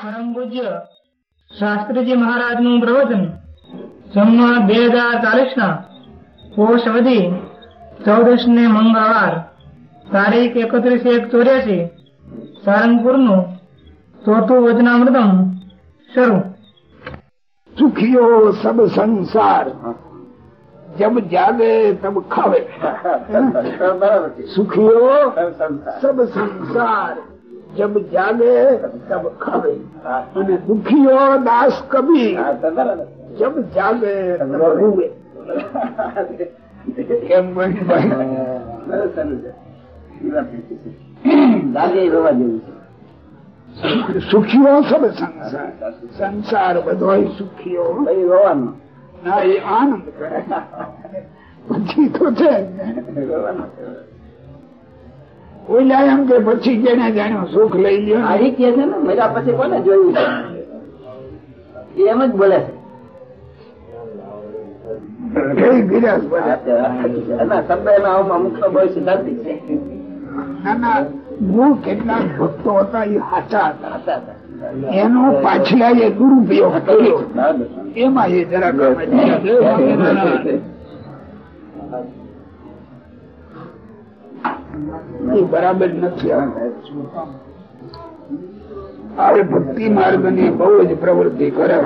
પરમ પૂજ્ય શાસ્ત્રીજી મહારાજનું પ્રવચન બે હજાર ચાલીસ ના કોષ વધી ચૌદસ ને મંગળવાર તારીખ એકત્રીસ એક ચોર્યાસી સારંગપુરનું ચોથું વચનામૃતમ શરૂ. સુખીઓ સબ સંસાર. જબ જાગે તબ ખાવે. સુખીઓ સબ સંસાર. જબ જાગે તબ ખાવે અને દુખીઓ દાસ કબીર જબ જાગે રૂવે સુખીઓ સબ સંસાર. સંસાર બધો સુખીઓ. ના એ આનંદ કરે. પછી તો છે ઓલા એમ કે પછી જેને જાણ્યું સુખ લઈ લ્યો ને. કે છે ને મેરા પછી કોને જોયું એમ જ બોલે કેટલાક ભક્તો હતા એ સાચા હતા. એનો પાછલા એ દુરુપયોગ કર્યો. એમાં એ જરા એ બરાબર નથી આવે ભક્તિ માર્ગની બહુ જ પ્રવૃત્તિ કરે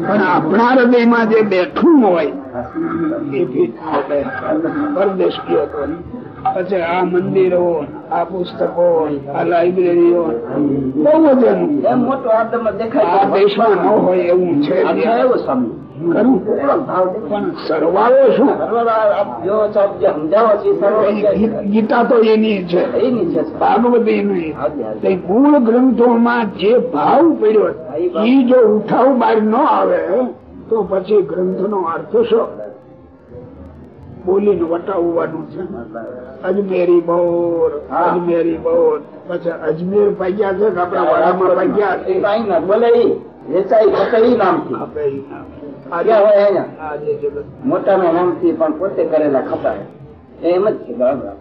પણ આપણા હૃદયમાં જે બેઠું હોય પરદેશ ગયો હતો પછી આ મંદિરો આ પુસ્તકો આ લાઇબ્રેરીઓ બહુ જ એમ મોટો આ દેશમાં ન હોય એવું છે. એવું સ્વામી પણ સરવાળો શું? ગીતા તો એની છે. ભાગવત. તે મૂળ ગ્રંથોમાં જે ભાવ પડ્યો એ જો ઉઠાવ બહાર ન આવે તો પછી ગ્રંથ નો અર્થ શું? બોલીને વટાવવાનું છે. અજમેરી બોર અજમેરી બોર. પછી અજમેર પાગ્યા છે કે વડામાં પાગ્યા ના બોલે વેચાઈ ઈ નામ. ક્યાં હોય અહીંયા. મોટા નામથી પણ પોતે કરેલા ખપાય એમ જ છે બરાબર.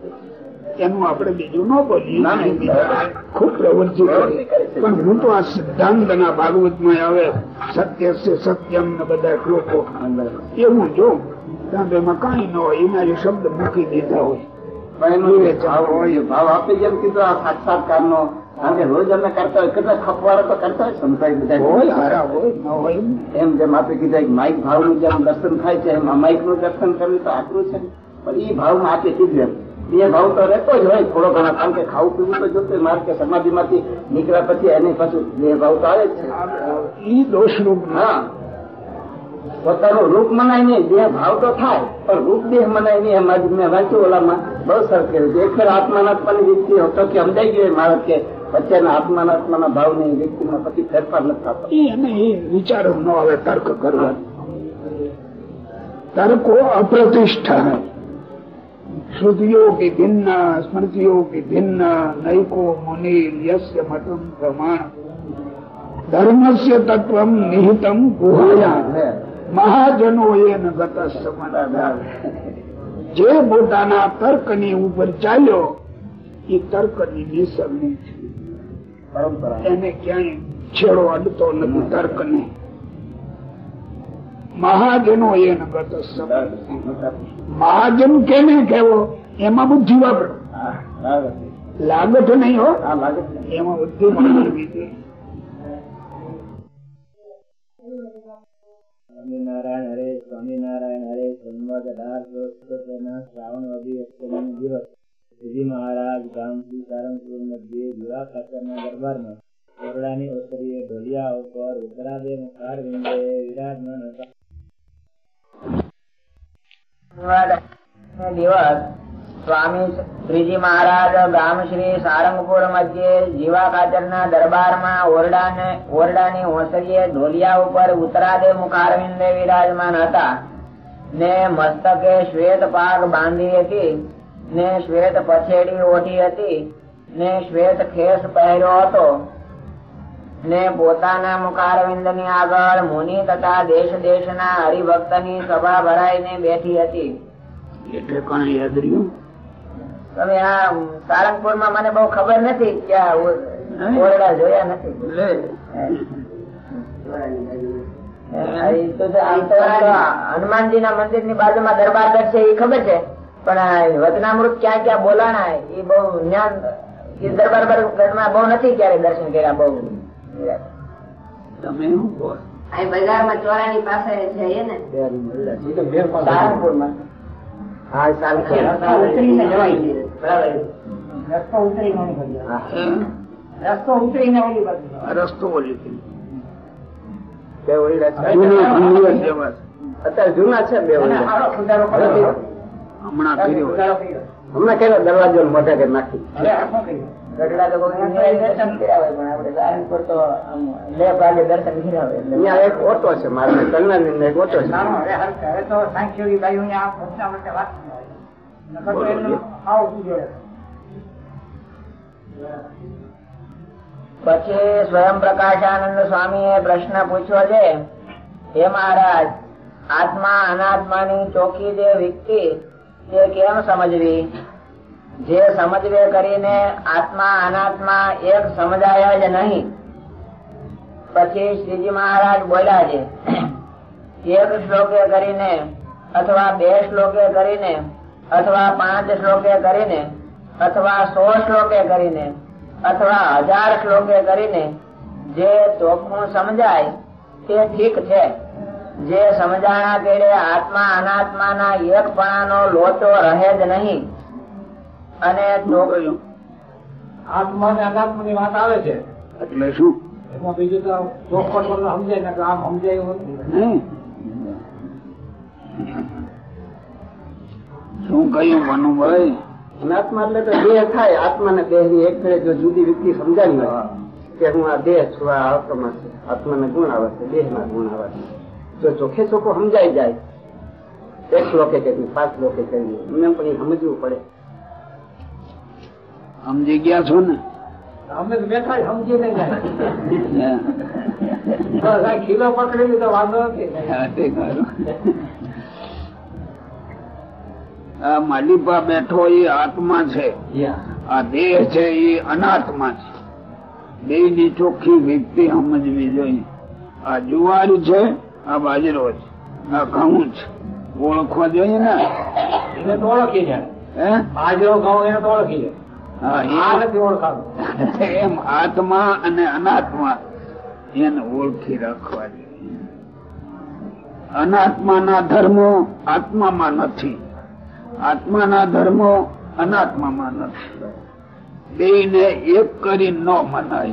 એનું આપણે બીજું ન બોલીએ. ખૂબ પ્રવૃત્તિ પણ હું તો આ સિદ્ધાંત ના ભાગવતમાં આવે સત્ય છે સત્યમ ને બધા શ્લોકો. હું જો ત્યાં એમાં કઈ ન હોય એના જે શબ્દ મૂકી દીધા હોય. પણ એનો ભાવ હોય ભાવ આપે જેમ કીધું આ સાક્ષાત્કાર નો કારણ કે રોજ અમે કરતા હોય કેટલા ખપવાળા તો કરતા હોય સંતાઈ બધા. એમ. જેમ આપણે કીધા માઇક ભાવનું જેમ દર્શન થાય છે એમ માઇકનું દર્શન કરવું તો આટલું છે. પણ એ ભાવમાં આપે કીધું બે ભાવ તો રહેતો જ હોય થોડો ઘણા કારણ કે ખાવું પીવું તો જોતું મારે કે સમાધિ માંથી નીકળ્યા પછી એની પાછું બે ભાવ તો આવે જ છે. એ દોષ રૂપ હા. પોતાનું રૂપ મનાય નહીં દેહ ભાવ તો થાય પણ રૂપ દેહ મનાય નહીં એમાં મેં વાંચ્યું ઓલામાં. બહુ સરસ કર્યું એક ફેર આત્માનાત્માની વ્યક્તિ હતો કે સમજાઈ ગયો મારે કે ભાવની વ્યક્તિમાં પછી ફેરફાર નથી થતો. ઈ એ વિચાર ન આવે તર્ક કરવા. તર્કો અપ્રતિષ્ઠા. શ્રુતિઓ કે ભિન્ન સ્મૃતિઓ કે ભિન્ન નૈકો મુનિ યસ્ય મતમ પ્રમાણ. ધર્મસ્ય તત્વમ નિહિતમ ગુહાયા. મહાજનો એન ગત જે પોતાના તર્કની ઉપર ચાલ્યો એ તર્કની નિસરણી છે. એને ક્યાંય છેડો અડતો નથી તર્ક ને મહાજનો એને ગત મહાજન કેને કેવો એમાં બુદ્ધિ વાપરો લાગત નહીં હો. એમાં બુદ્ધિ વાપરવી જોઈએ સ્વામિનારાયણ હરે સ્વામિનારાયણ હરે સંવાદ અઢારસો શ્રાવણ અભિવ્યક્ત દિવસ શ્રીજી મહારાજ ગામ સારંગપુર મધ્યે જુરા ખાતરના દરબારમાં ઓરડાની ઓસરીએ ઢોલિયા ઉપર ઉત્તરાદે મુખાર વિંદે વિરાજમાન હતા. દિવસ, સ્વામી શ્રીજી મહારાજ, ગામ શ્રી સારંગપુર મધ્યે જીવા ખાચરના દરબારમાં ઓરડાને, ઓરડાની ઓસરીએ ઢોલિયા ઉપર ઉતરાદે મુખારવિંદે વિરાજમાન હતા. ને મસ્તકે શ્વેત પાક બાંધી હતી. ને શ્વેત પછેડી ઓઢી હતી ને શ્વેત ખેસ પહેર્યો હતો ને પોતાના મુખારવિંદની આગળ મુનિ તથા દેશ દેશના હરિભક્તની સભા ભરાઈને બેઠી હતી. એટલે કોને યાદ રહ્યું? તમે આ સારંગપુરમાં મને બહુ ખબર નથી કે આ ઓરડા જોયા નથી. હનુમાનજી ના મંદિરની બાજુમાં દરબારગઢ છે એ ખબર છે? પણ વચનામૃત ક્યાં ક્યાં બોલાણા એ બહુ જ્ઞાન એ દરબારમાં બહુ નથી ક્યારે દર્શન કર્યા બહુ. તમે શું કહો? બજારમાં ચોરાની પાસે જઈએ ને. સારંગપુર. હા સારંગપુર ઉતરીને જવાય રસ્તો ઉતરી નહીં કર્યો હે? રસ્તો ઉતરીને ઓલી બાજુ રસ્તો ઓલી થી. બે ઓરડા છે. જૂનો ખંડિયો જેવા છે. અત્યારે જૂના છે બે અને હમણાં કર્યો હમણાં કેવો દરવાજો મોટા કરી નાખી. પછી સ્વયં પ્રકાશાનંદ સ્વામી એ પ્રશ્ન પૂછ્યો છે હે મહારાજ આત્મા અનાત્માની ચોખ્ખી જે વિકતી તે કેમ સમજવી? જે સમજવે કરીને આત્મા, અનાત્મા એક સમજાય જ નહીં. પછી શ્રીજી મહારાજ બોલ્યા છે, એક શ્લોકે કરીને અથવા બે શ્લોકે કરીને અથવા પાંચ શ્લોકે કરીને અથવા સો શ્લોકે કરીને અથવા હજાર શ્લોકે કરીને જે ચોખ્ખું સમજાય તે ઠીક છે. જે સમજાણા કેડે આત્મા અનાત્માના એકપણાનો લોચો રહે જ નહીં. અને કહ્યું? આત્મા ને અનાત્માની વાત આવે છે? એટલે શું? એમાં બીજું તો ચોખ્ખો સમજાય ને કે આમ સમજાય એવું. શું કહ્યું મનુભાઈ અનાત્મા એટલે તો દેહ થાય આત્મા ને દેહની એક ફેરે જો જુદી વ્યક્તિ સમજાવી હોય કે હું આ દેહ છું આ આત્મા છે. આત્મા ને ગુણ આવે છે દેહ ના ગુણ આવે છે. જો ચોખ્ખે ચોખ્ખો સમજાઈ જાય એક શ્લોકે કરી પાંચ શ્લોકે કરી એમને પણ સમજવું પડે. સમજી ગયા છો ને? અમે બેઠા સમજી નહીં જાય. આ ખીલો પકડી લીધો વાંધો નથી. હા, તે ખરું. આ માલિપા બેઠો એ આત્મા છે. આ દેહ છે એ અનાત્મા છે. દેહની ચોખ્ખી વ્યક્તિ સમજવી જોઈએ. આ જુવાર છે આ બાજરો છે. આ ઘઉં છે. ઓળખવા જોઈએ ને એને તો ઓળખી જાય. હે? બાજરો ઘઉં એને તો ઓળખી જાય. એમ આત્મા અને અનાત્મા એને ઓળખી રાખવા જોઈએ અનાત્માના ધર્મો આત્મામાં નથી. આત્માના ધર્મો અનાત્મામાં નથી. બેયને એક કરી ન મનાય.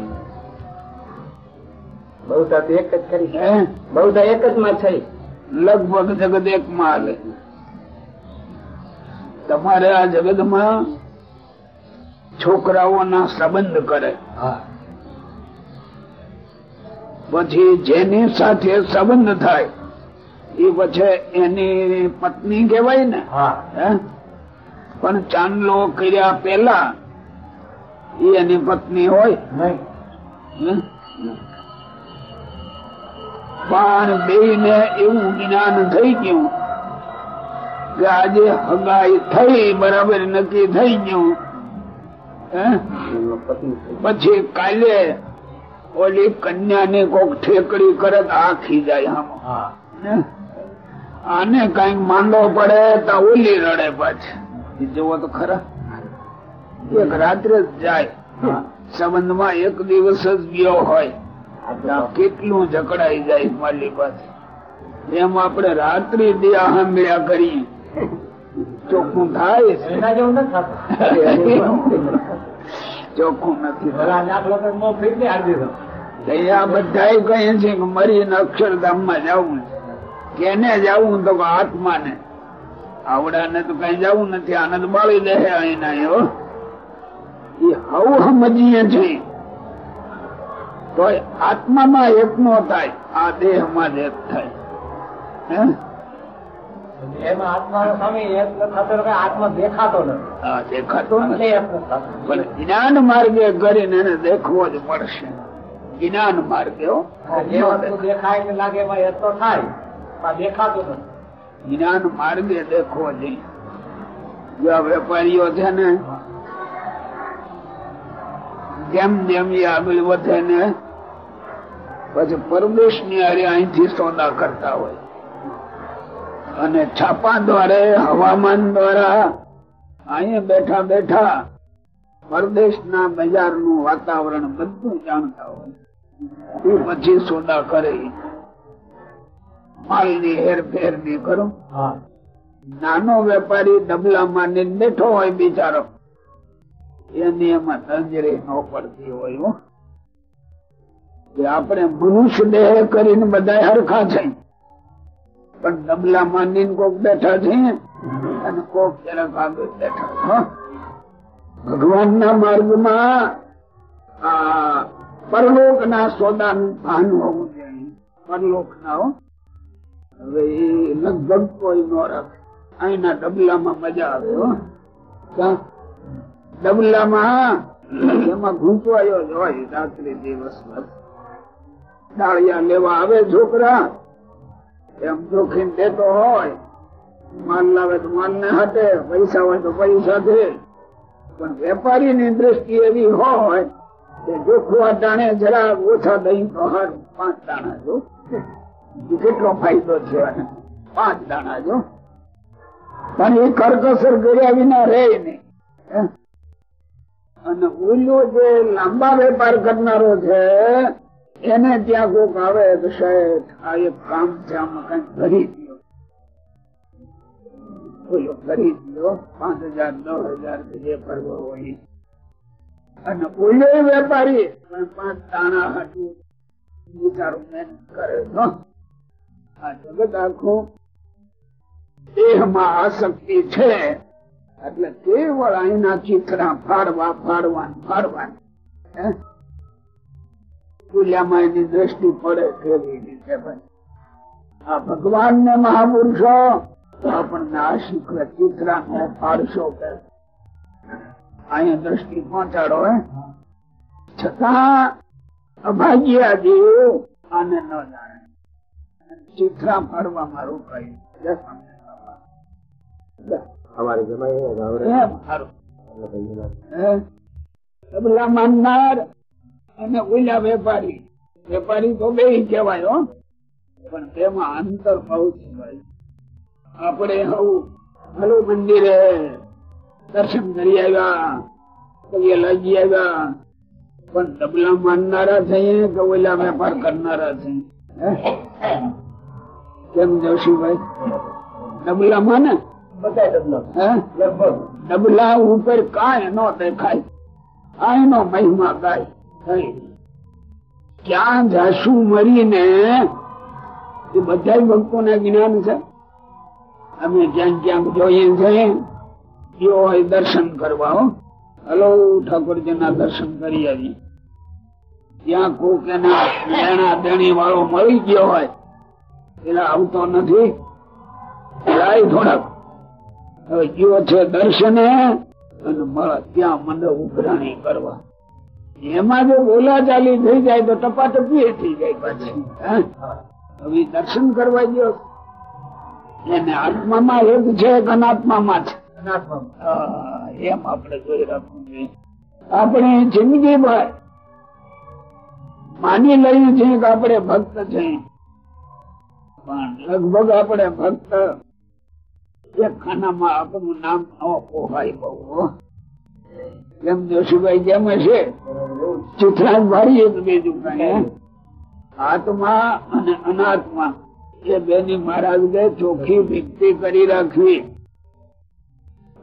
બહુતા તો એક જ કરી. હે? બહુતા એક જ માં થઈ. લગભગ જગત એક માં હાલે. તમારે આ જગતમાં છોકરાઓના સંબંધ કરે. પછી જેની સાથે સંબંધ થાય એ પછી એની પત્ની કહેવાય ને? હે? પણ ચાંદલો કર્યા પેલા એ એની પત્ની હોય. હે? પણ બે ને એવું જ્ઞાન થઈ ગયું કે આજે હગાઈ થઈ બરાબર નક્કી થઈ ગયું. પછી કાલે ઓલી કન્યા ને કોક ઠેકડી કરે તો આખી જાય આમ. હે? આને કંઈક માંડો પડે તો ઓલી રડે પાછી. જોવો તો ખરા. એક રાત્રે જ જાય. સંબંધમાં એક દિવસ જ ગયો હોય. કેટલું જકડાઈ જાય માલી પાસે. એમ આપણે રાત્રિ દિયા સાંભળ્યા કરીએ ચોખ્ખું થાય ચોખ્ખું નથી ને અહીંયા બધા કહે છે કે મરીને અક્ષરધામમાં જવું છે. કેને જવું તો આત્મા ને આવડા આવડાને તો કઈ જવું નથી આનંદ બાળી દે અહીંના એ હવ સમજીએ છીએ. તો આત્મામાં એક નો થાય આ દેહમાં જ એક થાય. જ્ઞાન માર્ગે કરીને એને દેખવો જ પડશે. જ્ઞાન માર્ગે દેખાય લાગે તો થાય દેખાતું નથી. જ્ઞાન માર્ગે દેખવો જોઈએ. જો વેપારીઓ છે ને જેમ જેમ આગળ વધે ને પછી પરદેશની હારે અહીંથી સોદા કરતા હોય. અને છાપા દ્વારા હવામાન દ્વારા અહીંયા બેઠા બેઠા પરદેશના બજારનું વાતાવરણ બધું જાણતા હોય. એ પછી સોદા કરે. માલની હેરફેરની કરો નાનો વેપારી ડબલામાં ને બેઠો હોય બિચારો. એની એમાં તંજરી ન પડતી હોય હો. આપણે મનુષ્ય દેહ કરીને બધા હરખા છે. પણ ડબલા માની કોક બેઠા છે અને કોક જરાક આગળ બેઠા છે, હો. ભગવાનના માર્ગમાં આ પરલોક ના સોદા નું ભાન હોવું જોઈએ. પરલોક ના હવે એ લગભગ કોઈ ન રાખે. અહીંના ડબલામાં મજા આવે, હો? ડબલામાં એમાં ઘૂંચવાયો જ હોય રાત્રિ દિવસ ડાળિયા લેવા આવે છોકરા, એમ જોખીમ દેતો હોય માલ લાવે તો માલ ને હાટે, પૈસા હોય તો પૈસા દે પણ વેપારી ની દ્રષ્ટિ એવી હોય કે જોખવા ટાણે જરા ઓછા દહીં તો હાર, પાંચ દાણા જો કેટલો ફાયદો છે? પાંચ દાણા જો પણ એ કરકસર કર્યા વિના રે નહીં? અને ઓલો જે લાંબા વેપાર કરનારો છે એને ત્યાં કોક આવે તો શેઠ આ એક કામ છે, આમાં કઈ કરી દો ભરી દો પાંચ હજાર, દસ હજાર જે ભરવો હોય. અને ઓલો વેપારી પાંચ દાણા હતું બિચારું મહેનત કરે તો આ જગત આખું દેહમાં આસક્તિ છે. એટલે કેવળ અહીંના ચિત્રા ફાડવા ફાડવા ફાડવા પૂજામાં એની દ્રષ્ટિ પડે કેવી રીતે આ ભગવાન ને મહાપુરુષો આપણને આ શીખવે ચિત્રા ને ફાડશો કે અહીંયા દ્રષ્ટિ પહોંચાડો હે. છતાં અભાગ્યા જીવ આને ન જાણે. ચિત્રા પાડવામાં રોકાયું અમારે. હે? માનનાર અને ઓલા વેપારી. વેપારી તો બે કહેવાય હો. પણ તેમાં અંતર બહુ છે ભાઈ. આપણે આવું હલો મંદિરે દર્શન કરી આવ્યા પગે લાગી આવ્યા પણ તબલા માનનારા થઈએ કે ઓલા વેપાર કરનારા છે હે? કેમ જોશીભાઈ? ડબલા માને? ડબલા ઉપર કાંઈ ન દેખાય. આયનો મહિમા ગાય કઈ. ક્યાં જાશું મરીને? એ બધા ભક્તો જ્ઞાન છે. અમે ક્યાંક ક્યાંક જોઈએ છે ગયો હોય દર્શન કરવા હો. હલો ઠાકોરજી ના દર્શન કરી આવી ત્યાં કોક એના લેણા દેણી વાળો મળી ગયો હોય, એટલે આવતો નથી. જાય થોડાક. હવે ગયો છે દર્શને, અને મળે ત્યાં મને ઉઘરાણી કરવા. એમાં જો બોલા ચાલી થઈ જાય તો ટપાટપી થઈ જાય પછી. દર્શન કરવા ગયો એને આત્મામાં એક છે અનાત્મા અનાત્મામાં છે. એમ આપણે જોઈ રાખવું જોઈએ. આપણે જિંદગી ભર માની લઈએ છીએ કે આપણે ભક્ત છે. પણ લગભગ આપણે ભક્ત એક ખાનામાં આપણું નામ ન પોહાય બહુ. જેમ જોશીભાઈ આત્મા અને અનાત્મા, એ બેની મહારાજ ચોખ્ખી ભક્તિ કરી રાખવી.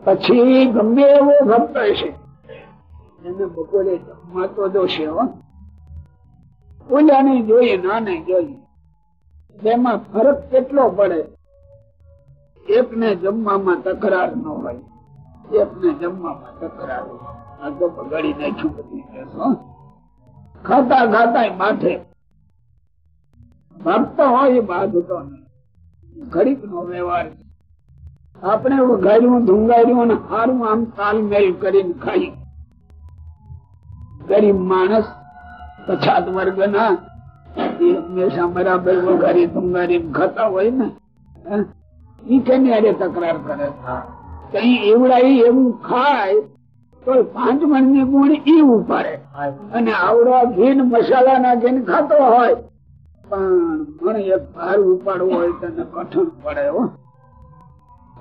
પછી ગમે એવો ભક્ત હશે એને બપોરે જમવા તો દોશે જોઈએ, નાને જોઈએ. તેમાં ફરક કેટલો પડે? એકને જમવામાં તકરાર ન હોય, એકને જમવામાં તકરાર હોય. ખાતા ખાતા માથે. ભક્ત હોય એ નહીં. ઘડીક નો વ્યવહાર આપણે વઘાર્યું ધુંગાર્યું અને હારું આમ તાલમેલ કરીને ખાઈ. ગરીબ માણસ, પછાત વર્ગ ના હંમેશા બરાબર વઘારી, ધુંગારી ખાતા હોય ને? ઈ કેની હારે તકરાર કરે? કઈ એવડા એવું ખાય પાંચ મણની ગુણ ઈ ઉપાડે. અને આવડા ઘીન મસાલા ના ઘીન ખાતો હોય. પણ મણ એક ભાર ઉપાડવો હોય તને કઠણ પડે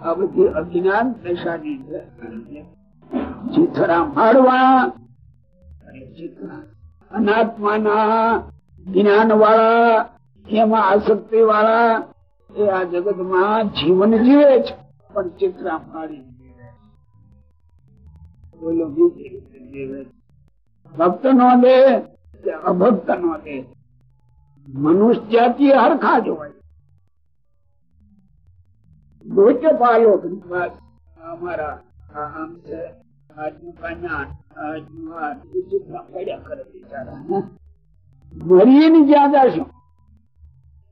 આ બધી અજ્ઞાન દશાની છે. મારવા. અનાત્માના જ્ઞાન વાળા એમાં આસક્તિ વાળા એ આ જગત જીવન જીવે છે. પણ ચિત્રા મારી. રીતે ભક્ત નો દે અભક્ત નો દે મનુષ્ય જાતિ હરખા જ હોય. દોચે પાલો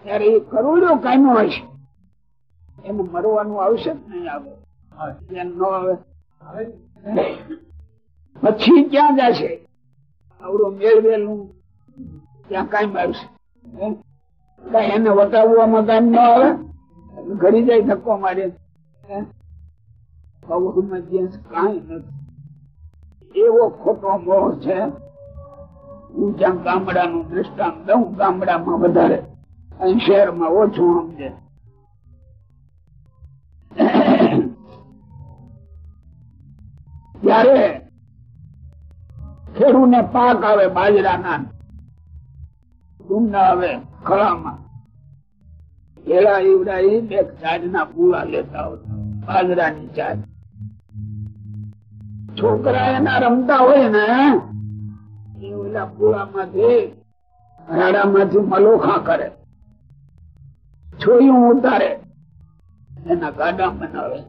ત્યારે એ કરોડો કાયમો હશે. એમ મરવાનું આવશે જ નહીં આવે ન આવે. પછી ક્યાં જશે? આવડું મેળવેલું ત્યાં કાયમ આવશે એને વટાવવામાં કાયમ ન આવે. ઘડી જાય ધક્કો મારે. એવો ખોટો મોહ છે. હું જ્યાં ગામડાનું દ્રષ્ટાંત દઉં, ગામડામાં વધારે. અહીં શહેરમાં ઓછું સમજે. ત્યારે ખેડૂને પાક આવે બાજરાના. ડુંગા આવે, ખળામાં. કેળા ઈવડા એ બે ચાજના પૂરા લેતા હોય, બાજરાની ચાજ છોકરા એના રમતા હોય ને, એ ઓલા પૂળામાંથી, રાડામાંથી મલોખા કરે. છોયું ઉતારે, એના ગાડા બનાવે.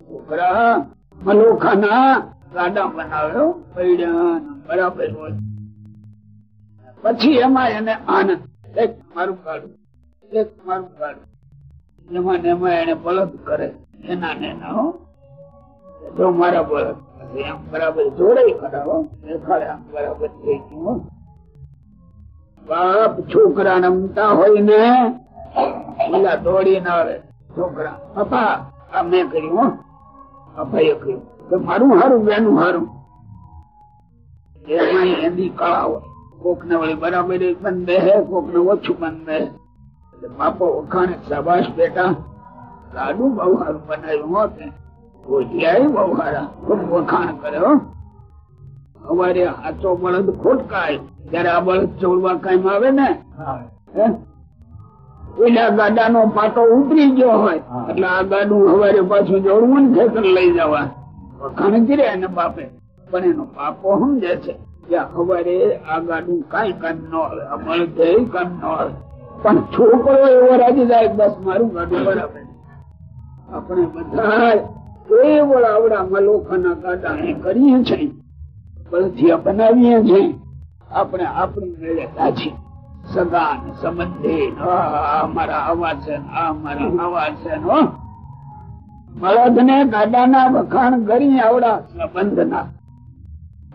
છોકરા મલોખાના ગાડા બનાવ્યો બરાબર પછી એમાં એને આનંદ. એક મારું ગાડું, એક મારું ગાડું. એમાં એમાં એને બળદ કરે, એના ને જો મારા બળદ આમ બરાબર જોડે કરાવો બરાબર બાપ છોકરા રમતા હોય ને, પેલા દોડીને આવે, છોકરા, પપ્પા, આ મેં કર્યું હો પપ્પાએ કર્યું મારું હારું બેનું હારું. એમાં એની કળા હોય. કોક ને વળી બરાબર જ બંધ હે કોક ને ઓછું બંધ હે. એટલે બાપો વખાણે સાબાશ બેટા લાડુ બહુ સારું બનાવ્યું હોત ભોજિયા બહુ સારા ખૂબ વખાણ કર્યો અમારે હાથો બળદ ખોટકાય. જયારે આ બળદ ચોરવા કાયમ આવે ને? હે? ઓલા ગાડાનો પાટો ઉતરી ગયો હોય એટલે આ ગાડું હવારે પાછું જોડવું ને ખેતર લઈ જવા. વખાણ કર્યા એને બાપે. પણ એનો બાપો સમજે છે કે હવારે આ ગાડું કઈ કામ ન આવે આ બળદ કામ ન આવે. પણ છોકરો એવો રાજી જાય બસ મારું ગાડું બરાબર આપણે બધા કેવળ આવડા મલોખાના ગાડા એ કરીએ છીએ. પરથી બનાવીએ છીએ. આપણે આપણી મેળે દાજી સગા ને સંબંધી ને અમારા આવા છે ને અમારા આવા છે ને. બળદ ને ગાડાના વખાણ કરી આવડા સંબંધના.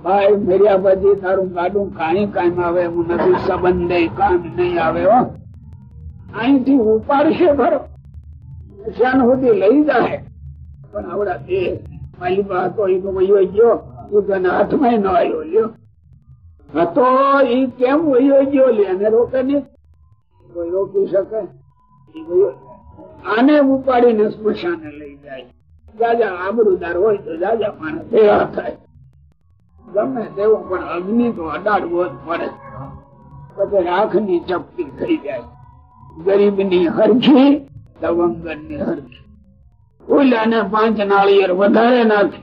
ભાઈ મેર્યા પછી તારું ગાડું કાંઈ કાંઈ આવે હું નથી, સંબંધ કામ નહીં આવે અહીંથી ઉપાડશે ખરો. શ્યાન સુધી લઈ જાય. પણ આવડા, એ તો વયો ગયો. હાથમાં ન આવ્યો, લ્યો. હતો એ કેમ વયો ગયો લે? એને રોકે ને કોઈ રોકી શકે? આને ઉપાડીને સ્મશાને લઈ જાય. જાજા આબરૂદાર હોય તો જાજા માણસ ભેગા થાય. ગમે તેવું, પણ અગ્નિ તો અડાડવો જ પડે. પછી રાખની ચપટી થઈ જાય. ગરીબની હરખી દવંગનની હરખી. ઓલા ને પાંચ નાળિયેર વધારે નાખ,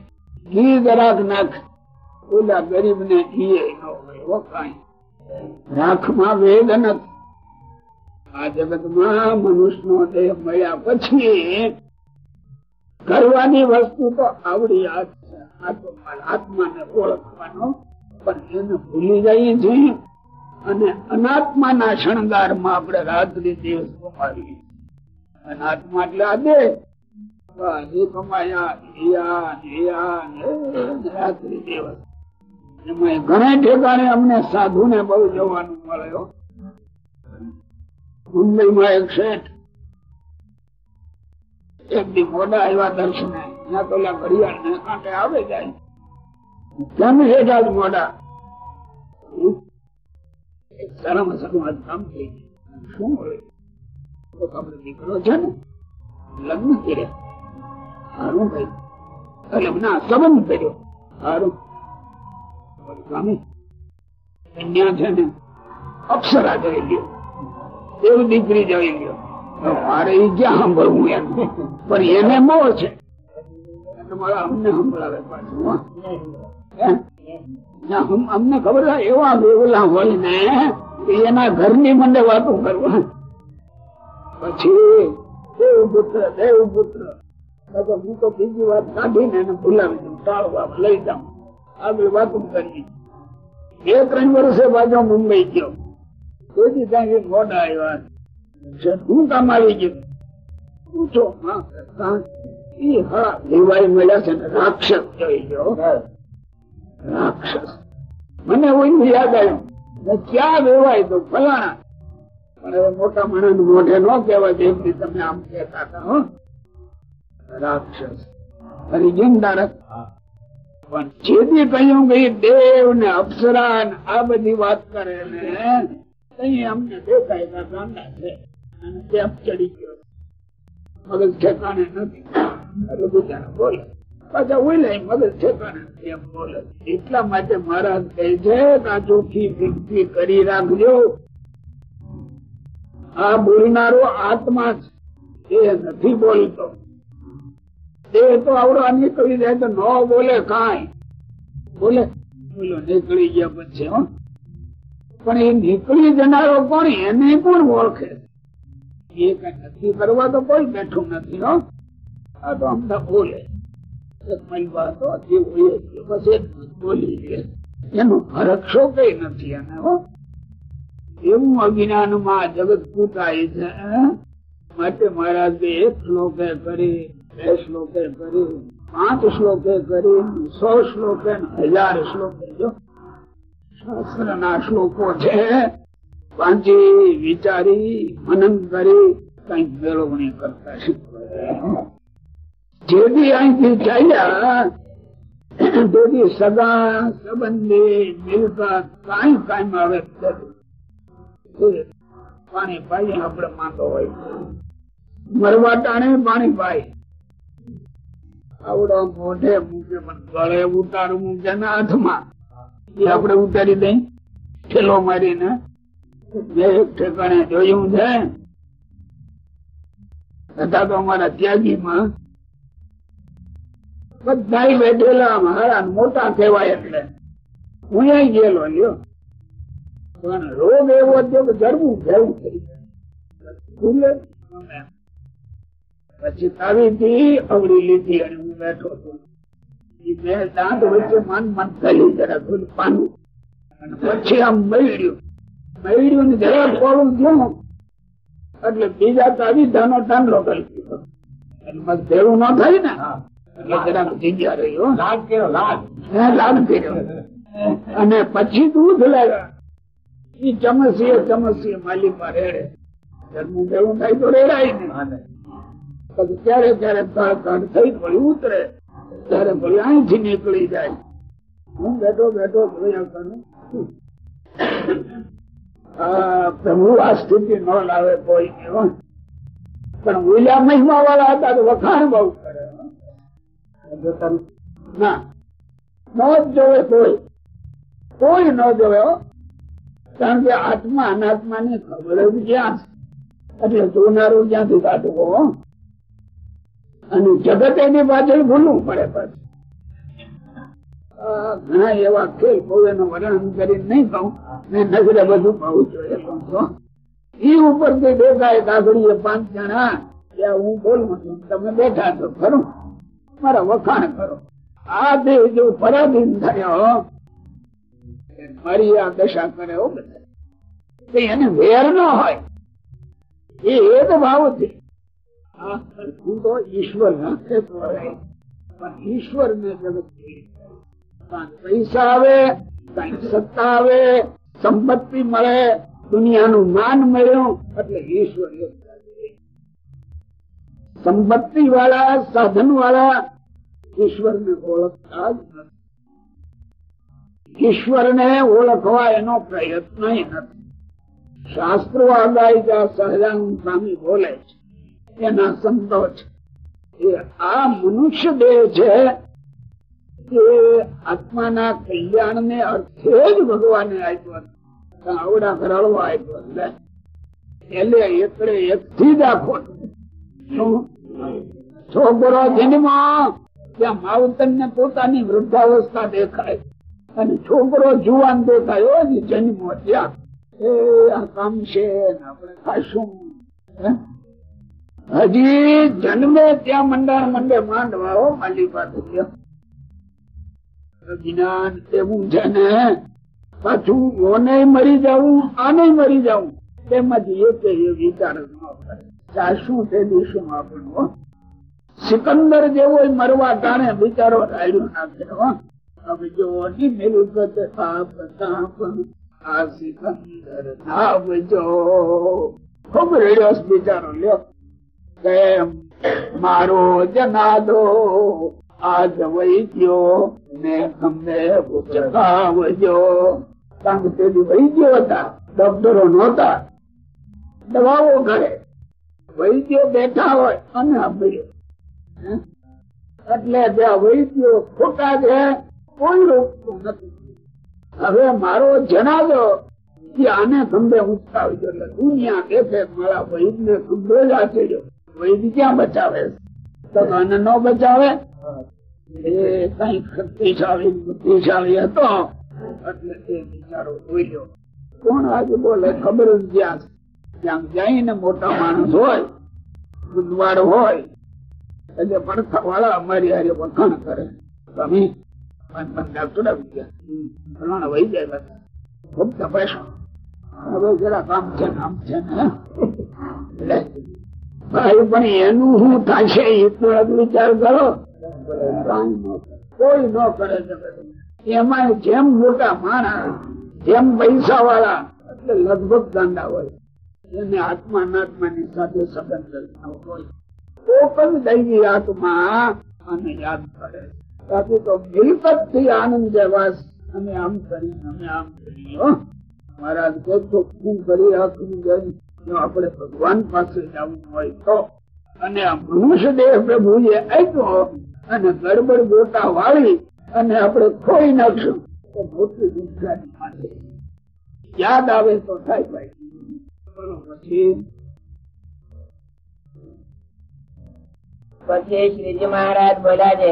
ઘી જરાક નાખ. ઓલા ગરીબ ને ઘી ન રાખમાં વેદ નથી. આ જગતમાં મનુષ્ય નો દેહ મળ્યા પછી કરવાની વસ્તુ તો આવડી આ છે આત્માને ઓળખવાનો, પણ એને ભૂલી જઈએ છીએ. અને અનાત્માના શણગારમાં આપણે રાત્રિ દિવસ ગુમાવીએ અનાત્મા એટલે આ બસ કમાયા રાત્રિ દિવસ. એમાં ઘણા ઠેકાણે અમને સાધુ ને બહુ જોવાનું મળ્યો મુંબઈમાં એક શેઠ, એક દી મોડા આવ્યા દર્શને. ત્યાં તો ઘડિયાળ ને કાંઠે આવે જાય. કેમ છે જાત મોડા. સારામાં સારું આજ કામ થઈ શું મળે? તો આપણે દીકરો છે ને, લગ્ન કર્યા. સારું ભાઈ. એટલે ના, સંબંધ કર્યો. સારું અપ્સરા જોઈ લ્યો એવું દીકરી જોઈ લ્યો મારે ક્યાં સાંભળવું પણ એને મોહ છે. અમને સંભળાવે પાછું અમને ખબર એવા બેવલા હોય ને એના ઘરની મને વાતો કરવા. પછી દેવ પુત્ર દેવ પુત્ર હું તો બીજી વાત કાઢીને એને ભૂલાવી દઉં, ટાળવા લઈ જાઉં. આગળ વાતું કરી બે ત્રણ વર્ષે પાછો મુંબઈ ગયો. કોઈ ત્યાં મોડા આવ્યા હું કામ આવી ગયું. પૂછો હા, હા. હા મળ્યા છે ને રાક્ષસ જોઈ લો રાક્ષસ. મને ઓલું યાદ આવ્યું. ક્યાં વેવાય તો ફલાણા? પણ મોટા માણસ મોઢે ન કહેવાય જેમ કે તમે આમ કહેતા હતા રાક્ષસ. હરિજનદારક પણ જેથી કહ્યું કે દેવ ને અપ્સરા આ બધી વાત કરે ને અમને દેખાય ગાંડા છે. અને તેમ ચડી ગયો. મગજ ઠેકાણે નથી. એટલે બિચારા બોલે. પાછા ઓલે મગજ ઠેકાણે એમ બોલે. એટલા માટે મહારાજ કહે છે કે આ ચોખ્ખી કરી રાખજો. આ બોલનારો આત્મા છે. એ નથી બોલતો. એ તો આવડો નીકળી જાય તો ન બોલે કાંઈ. બોલે નીકળી ગયા પછી પણ એ નીકળી જનારો કોણ? એને કોણ ઓળખે? એ કઈ નક્કી કરવા તો કોઈ બેઠું નથી, હો. આ તો અમને બોલે. એનો હરક્ષો કઈ નથી એને હો. એવું માં જગત પૂતાય છે માટે મહારાજે એક શ્લોકે કરી શ્લોકે કરી, પાંચ શ્લોકે કરી, સો શ્લોકે હજાર શ્લોકે. જો શાસ્ત્ર ના શ્લોકો છે, વાંચી, વિચારી, મનન કરી, કંઈક મેળવણી કરતા શીખવાય જેથી અહીંથી ચાલ્યા તેથી સગા, સંબંધી, મિલકત, કઈ કાંઈ આવે પાણી પાઈ આપણે માંગો હોય. મરવા ટાણે પાણી પાય. આવડો મોઢે મૂકે, પણ ગળે ઉતારું મૂકે ને હાથમાં. એ આપણે ઉતારી દઈ, ઠેલો મારીને બે એક ઠેકાણે જોયું છે. તથા તો અમારા ત્યાગીમાં બધા બેઠેલા મારા મોટા કહેવાય એટલે. હું ગયેલો લ્યો. પણ રોગ એવો થયો કે જરવું ભેવું થઈ જાય. પછી તાવીથી અવળી લીધી અને હું બેઠો હતો. બે દાંત વચ્ચે માન માન ખાલી જરા થોડું પાનું. અને પછી આમ મળ્યું. મળ્યું ને જરા કોળું જોઉં. એટલે બીજા તાવી ધાનો ટાંડલો કરી દીધો એટલે મગ ભેળું ન થાય ને? એટલે જરાક જગ્યા રહ્યો લાગ કર્યો લાગ હે, લાભ કર્યો અને પછી દૂધ લાવ્યા. એ ચમસીએ ચમસીએ માલિકમાં રેડે. ધર્મ ભેળું થાય તો રેડાય ને ક્યારે તળ તળ થઈ વળી ઉતરે, ત્યારે વળી અહીંથી નીકળી જાય હું બેઠો બેઠો જોયા પ્રભુ આ સ્થિતિ ન લાવે કોઈ પણ ઓલા મહિમા વાળા હતા તો વખાણ બહુ કરે. ના, ન જોવે કોઈ કોઈ ન જોવે. કારણ કે આત્મા અનાત્મા ની ખબર જ છે એટલે જોનારું ક્યાંથી કાઢવો. અને જગત એની પાછળ ભૂલવું પડે પાછું ઘણા એવા બહુ એનું વર્ણન કરીને નહીં કહું. મેં નજરે બધું કહું છું, એ કહું. છો એ ઉપરથી પાંચ જણા ત્યાં હું બોલું છું, તમે બેઠા છો, ખરું? મારા વખાણ કરો. આ દેહ જો પરાધીન થયો મારી આ દશા કરે કે એને વેર ન હોય. એ એક ભાવથી આ હું તો ઈશ્વર ઈશ્વર ને પૈસા આવે સત્તા આવે સંપત્તિ મળે દુનિયાનું માન મળ્યું એટલે ઈશ્વર સંપત્તિ વાળા સાધન વાળા ઈશ્વર ને ઓળખતા જ નથી ઈશ્વરને ઓળખવા એનો પ્રયત્ન નથી. શાસ્ત્રો આગાઈ સહજાનંદ સ્વામી બોલે છે એના સંતો છે. આ મનુષ્ય દેહ છે એ આત્માના કલ્યાણ ને અર્થે જ ભગવાને આપ્યો આવડા કરાળવા આપ્યો એટલે એકડે એક થી જ છોકરો જન્મ, ત્યાં માવતર ને પોતાની વૃદ્ધાવસ્થા દેખાય. અને છોકરો જુવાન દેખાયો જ જન્મ ત્યાં. એ આ કામ છે આપણે ખાશું? હજી જન્મે ત્યાં મંડા મંડે માંડવા માલી પાસે જ્ઞાન એવું છે ને પાછું ઓને મરી જવું, આને મરી જવું. તેમાંથી એક વિચાર જ ચાશું તે દિવસું આપણો સિકંદર જેવો મરવા ટાણે બિચારો રાયડું નાખ્યો હવે જો મિલકત તાપ તાપ આ સિકંદર નાવજો ખૂબ રેડિયો બિચારો, લ્યો. મારો જનાદો? આજ વૈદ્યો ને તમને ચકાવજો કારણ કે વહી હતા, ડોક્ટરો નહોતા. દવાઓ ઘરે. વૈદ્યો બેઠા હોય, અને આપડ્યો એટલે ત્યાં વૈદ્યો ખોટા છે કોઈ રોકતું નથી. હવે મારો જનાજો કે આને સંભે ઉઠાવજો, એટલે દુનિયા દેખે મારા વૈદ ને ખંભે જ આચર્યો વૈદ ક્યાં બચાવે? તો એને ન બચાવે? એ કઈ શક્તિશાળી બુદ્ધિશાળી હતો. એટલે એ બિચારો બોલ્યો. કોણ આજે બોલે? ખબર જ જ્યાં. ત્યાં જઈને મોટા માણસ હોય બુધવાર હોય, એટલે પડખા વાળા અમારી હારે વખાણ કરે. તમે તપાસો. હવે જરા કામ છે આમ છે ને એટલે ભાઈ પણ એનું શું થશે એ જ વિચાર કરો. કાંઈ ન કરે. કોઈ એમાં જેમ મોટા માણસ, જેમ પૈસા વાળા એટલે લગભગ ગાંડા હોય. એને આત્મા નાત્માની સાથે સંબંધ હોય કોક જ દૈવી આત્મા અને યાદ કરે. બાકી તો મિલકતથી આનંદ જેવાસ અમે આમ કરી અમે આમ કરી મહારાજ કે તો શું કરી આખું જોઈએ આપણે ભગવાન પાસે જવું હોય તો. અને આ મનુષ્ય દેહ પ્રભુએ આપ્યો અને ગડબડ ગોટા વાળી અને આપણે ખોઈ નાખશું. તો મોટી દુર્ગાની માટે યાદ આવે તો થાય ભાઈ. પછી પછી શ્રીજી મહારાજ બોલ્યા છે,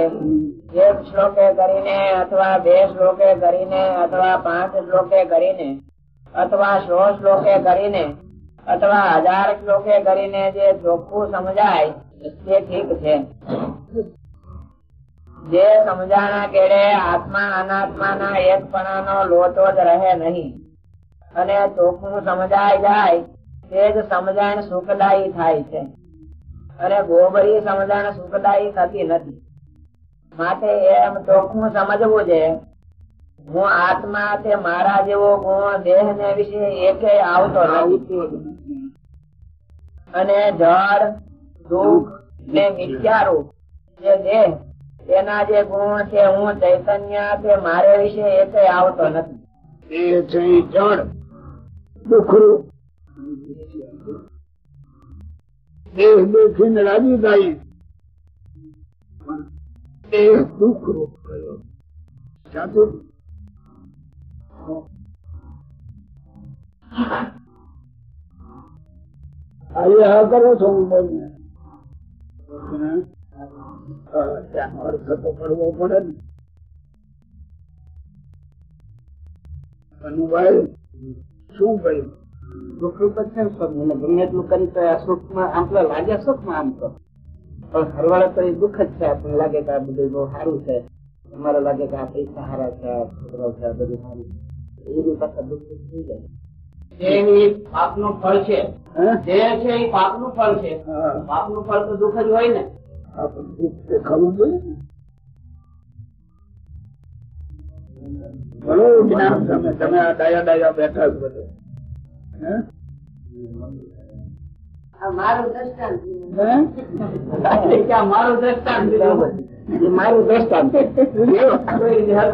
એક શ્લોકે કરીને અથવા બે શ્લોકે કરીને અથવા પાંચ શ્લોકે કરીને અથવા સો શ્લોકે કરીને અથવા હજાર શ્લોકે કરીને જે ચોખ્ખું સમજાય, તે ઠીક છે. જે સમજાણા કેડે આત્મા અનાત્માના એકપણાનો લોટો જ રહે નહીં. અને ચોખ્ખું સમજાય જાય, તે જ સમજણ સુખદાયી થાય છે. અને ગોબરી સમજણ સુખદાયી થતી નથી. માટે એમ ચોખ્ખું સમજવું છે, હું આત્મા તે મારા જેવો ગુણ દેહ ને વિશે એકે આવતો નથી. અને જળ, દુઃખ ને મિથ્યારૂપ જે દેહ, તેના જે ગુણ છે, હું ચૈતન્ય કે મારે વિશે એકે આવતો નથી. એ આજે હા કરો છો હું બોલને ત્યાંનો અર્થ તો કરવો પડે ને. અનુભાઈ શું કહ્યું? ગમે એટલું કરી તો આ સુખમાં આમ તો લાગે સુખમાં આમ તો. પણ હરવાળા તો એ દુઃખ જ છે આપણને લાગે કે આ બધું બહુ સારું છે. અમારે લાગે કે આ પૈસા સારા છે આ છોકરાઓ છે આ બધું સારું છે. એની પાછા દુઃખ થઈ જાય. પાપનું ફળ છે દેહ છે એ પાપનું ફળ છે. પાપનું ફળ તો દુઃખ જ હોય ને. આપણે દુઃખ દેખાવું જોઈએ ને. ઘણું જ્ઞાન તમે તમે આ ડાયા ડાયા બેઠા જ બધે. હે? આ મારું દ્રષ્ટાંત. મારું દ્રષ્ટાંત મારું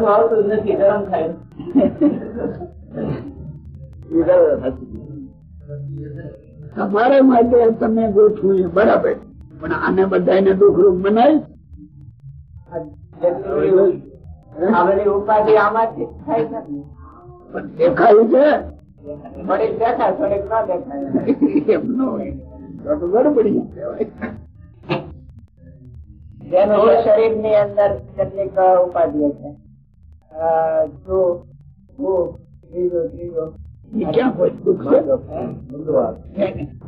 આવતું જ નથી ગરમ થાય. તમારે માટે તમે ગોઠવું એ બરાબર. પણ આને બધાને દુઃખરૂપ બનાય ઉપાધિ જ છે પણ દેખાય છે? શરીરની અંદર કેટલીક ઉપાધિઓ છે. ત્રીજો, ત્રીજો. ક્યાં કોઈ દુઃખ છે?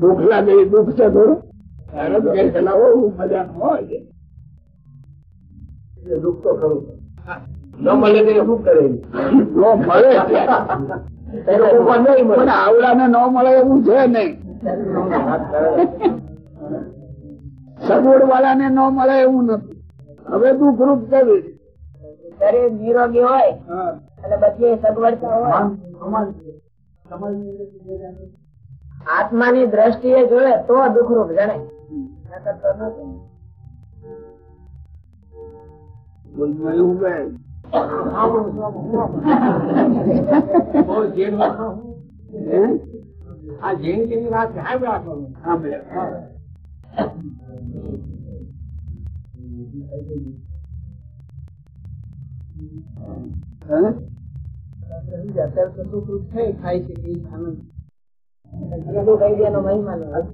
દુઃખ લાગે એ દુઃખ છે થોડું. ત્યારે તો કઈ પેલા હોય છે દુઃખ તો ખરું ન મળે તો શું કરે? નો મળે. ન મળે એવું છે નહીં. સગવડ વાળાને ન મળે એવું નથી. હવે દુઃખરૂપ કરવી શરીર નિરોગી હોય હા. અને બધી સગવડતા હોય. આત્માની દ્રષ્ટિએ જોયે તો દુઃખરૂપ જણે નકર અત્યારે તો દુઃખ છે થાય છે એ આનંદ કીધું કહી દે એનો મહિમા નહીં.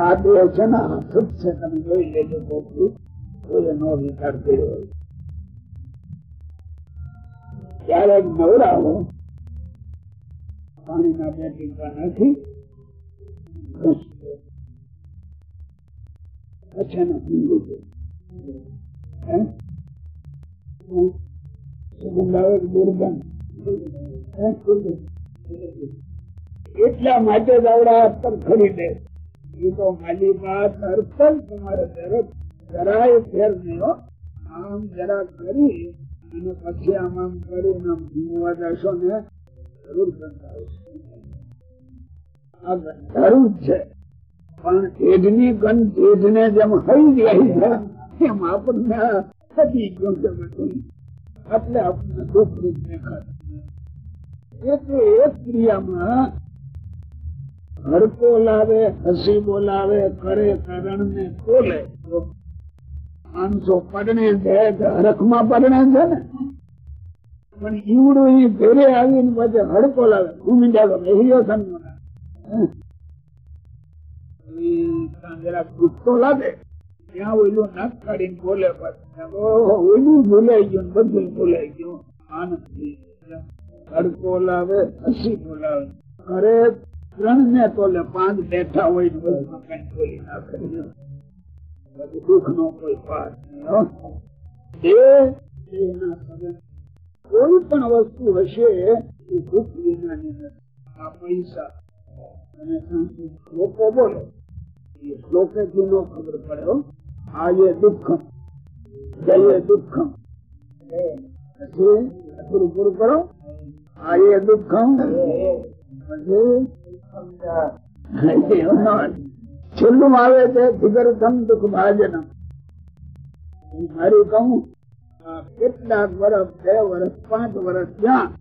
આ દેહ છે ને આ શુદ્ધ છે તમે જોઈ લેજો કોકનું. કોઈ એનો વિચાર કર્યો હોય ક્યારેક નવરાવો પાણીના બે ટીપા નથી ઘસજો. પછી એને ઊંઘી દો. એટલા માટે જ આવડા અત્તર ખરીદે એ તો માલી વાત અર્પણ તમારે જરાય ફેર નહીં આમ જરા કરી અને પછી આમ આમ કરીને આમ ભૂમવા જશો ને જરૂર આ ગંધારું જ છે. પણ તેજની ગંધ જેમ હઈ જાય છે આપણને થતી ગયું એટલે આપણને દુઃખ રૂપ દેખાય. એટલે એક ક્રિયામાં હરકો લાવે હસી બોલાવે કરે કરણ ને બોલે. માણસો પરણે છે હરખમાં પરણે છે ને. પણ ઈવડું ઈ ઘેરે આવીને પછી હડકો લાવે. ઘૂમી જાય બેહીયો જરાક ગુસ્સો લાગે. ત્યાં ઓલું નાક કાઢીને બોલે ઓલું ભૂલાઈ ગયું બધું ભૂલાઈ ગયું. આનંદ તડકો લાવે હસી બોલાવે. ઘરે ત્રણ ને તોલે, પાંચ બેઠા હોય ને બધું કઈ બોલી નાખે દુઃખ કોઈ પણ વસ્તુ હશે, એ દુઃખ પૈસા અને શ્લોકેથી નો ખબર પડે હો. દુઃખ જયે દુઃખ પછી પૂરું પૂરું કરો આયે દુઃખ છેલ્લું આવે છે ભીગરતમ દુઃખ ભાજન મારું કહું કેટલાક વર્ષ બે વર્ષ પાંચ વર્ષ ત્યાં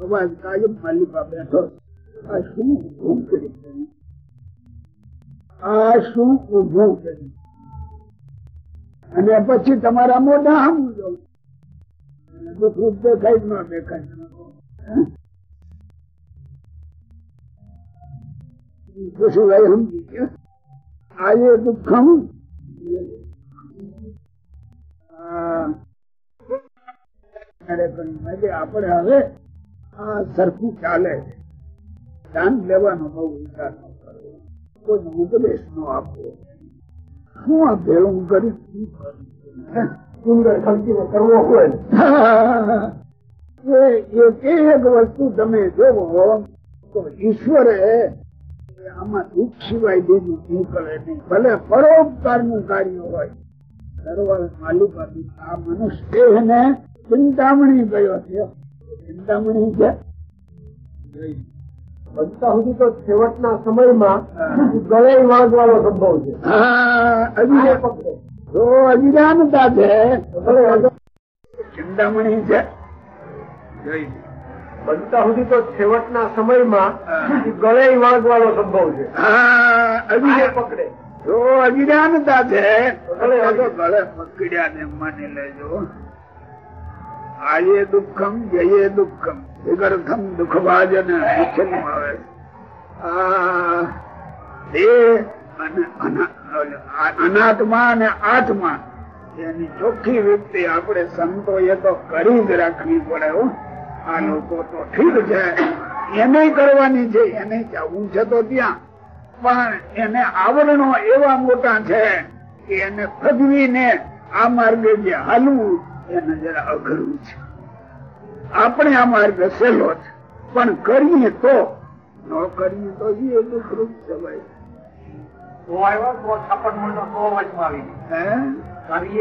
અવાજ કાયમ માલિકા બેઠો આ શું કરી આ શું ઊભું કર્યું અને પછી તમારા મોઢા હમું જવું દુઃખ દેખાય ન દેખાય. ગયા? આજે આપણે હવે આ સરખું ચાલે દાન લેવાનો બહુ વિચાર ન કરવો કોઈ ઉપદેશ નો આપવો. શું આ ભેળું કરી શું કરવું? હે? સુંદર ખર્ચીને કરવો હોય એક એક વસ્તુ તમે જોવો તો ઈશ્વરે આમાં દુઃખ સિવાય બીજું નીકળે નહીં ભલે પરોપકારનું કાર્ય હોય સરવાળ માલિકા આ મનુષ્ય ને ચિંતામણી ગયો છે ચિંતામણી છે બનતા સુધી તો છેવટના સમયમાં ગળે વાગવાનો સંભવ છે. તો ચિંતામણી છે. બનતા સુધી તો છેવટના સમયમાં ગળે વાંચવાનો સંભવ છે. હા પકડે. તો અજિરાનતા છે ગળે પકડ્યા ને માની લેજો. આયે દુઃખમ જયે દુઃખમ. વિગર્થમ દુઃખ ભાજન આવે. આ અનાત્મા અને આત્મા, એની ચોખ્ખી વ્યક્તિ આપણે સંતોએ તો કરી જ રાખવી પડે આ લોકો તો ઠીક છે. એને કરવાની છે, એને જવું છે તો ત્યાં. પણ એને આવરણો એવા મોટા છે કે એને ફગવીને આ માર્ગે જે હાલવું, એને જરા અઘરું છે. આપણે આ માર્ગ સહેલો છે. પણ કરીએ તો ન કરીએ તો એ દુઃખરૂપ છે ભાઈ. મણ નો કાંઈ કાંઈ